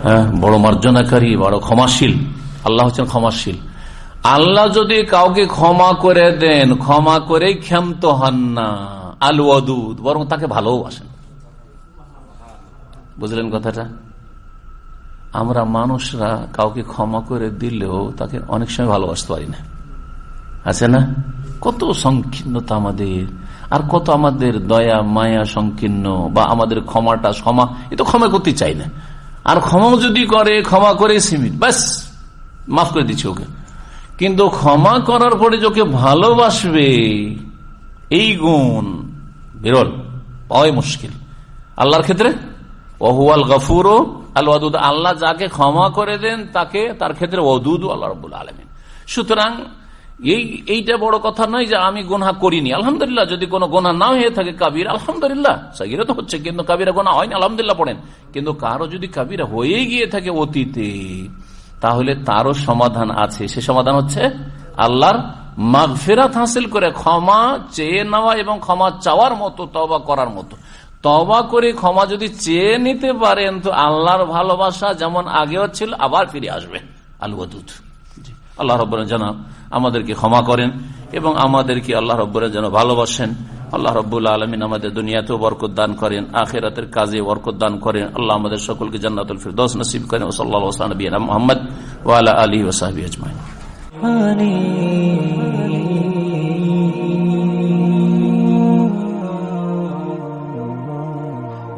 হ্যাঁ বড় মার্জনাকারী, বড় ক্ষমাশীল। আল্লাহ হচ্ছেন ক্ষমাশীল। আল্লাহ যদি কাউকে ক্ষমা করে দেন, ক্ষমা করেই ক্ষান্ত হন না আলু অদুদ বরং তাকে ভালোবাসেন বুঝলেন কথাটা? আমরা মানুষরা কাউকে ক্ষমা করে দিলেও তাকে অনেক সময় ভালোবাসতে পারি না। আছে না? কত সংকীর্ণতা আমাদের। আর কত আমাদের দয়া, মায়া, সংকীর্ণ বা আমাদের ক্ষমাটা, ক্ষমা, এ তো ক্ষমা করতে চাই না। আর ক্ষমাও যদি করে, ক্ষমা করে সীমিত। ব্যাস, মাফ করে দিচ্ছি ওকে। কিন্তু ক্ষমা করার পরে যোকে ভালোবাসবে, এই গুণ বিরল, পাওয়াই মুশকিল। আল্লাহর ক্ষেত্রে অহুয়াল গফুর আল আল্লাহ যাকে ক্ষমা করে দেন, তাকে, তার ক্ষেত্রে ওদুদ আল্লাহ রবুল আলমিন। সুতরাং এই, এইটা বড় কথা নয় যে আমি গোনা করিনি। আলহামদুলিল্লাহ, যদি কোনো গোনা না হয়ে থাকে কাবির, আলহামদুলিল্লাহ সাইরা তো হচ্ছে, কিন্তু কাবিরা গোনা হয়নি, আলহামদুলিল্লাহ পড়েন। কিন্তু কারও যদি কাবিরা হয়ে গিয়ে থাকে অতীতে, তাহলে তারও সমাধান আছে। সে সমাধান হচ্ছে আল্লাহর মাগফেরাত হাসিল করে ক্ষমা চেয়ে নেওয়া এবং ক্ষমা চাওয়ার মতো তবা করার মতো। তবা করে ক্ষমা যদি চেয়ে নিতে পারেন, তো আল্লাহর ভালোবাসা যেমন আগেও ছিল, আবার ফিরে আসবে। আলু আলুয়াদুত আল্লাহ রব্বর যেন আমাদেরকে ক্ষমা করেন এবং আমাদেরকে আল্লাহ রব্বর যেন ভালোবাসেন। আল্লাহ রব্বুল্লা আলমিন আমাদের দুনিয়াতেও বরকত দান করেন, আখেরাতের কাজে বরকত দান করেন। আল্লাহ আমাদের সকলকে জান্নাতুল ফিরদৌস নসিব করেন। ওসল্লাহ নবীনা মোহাম্মদ ওয়ালা আলী ওসাহাবি আজমাইন।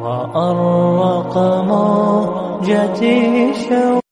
رأى الرقم موجتي شوقا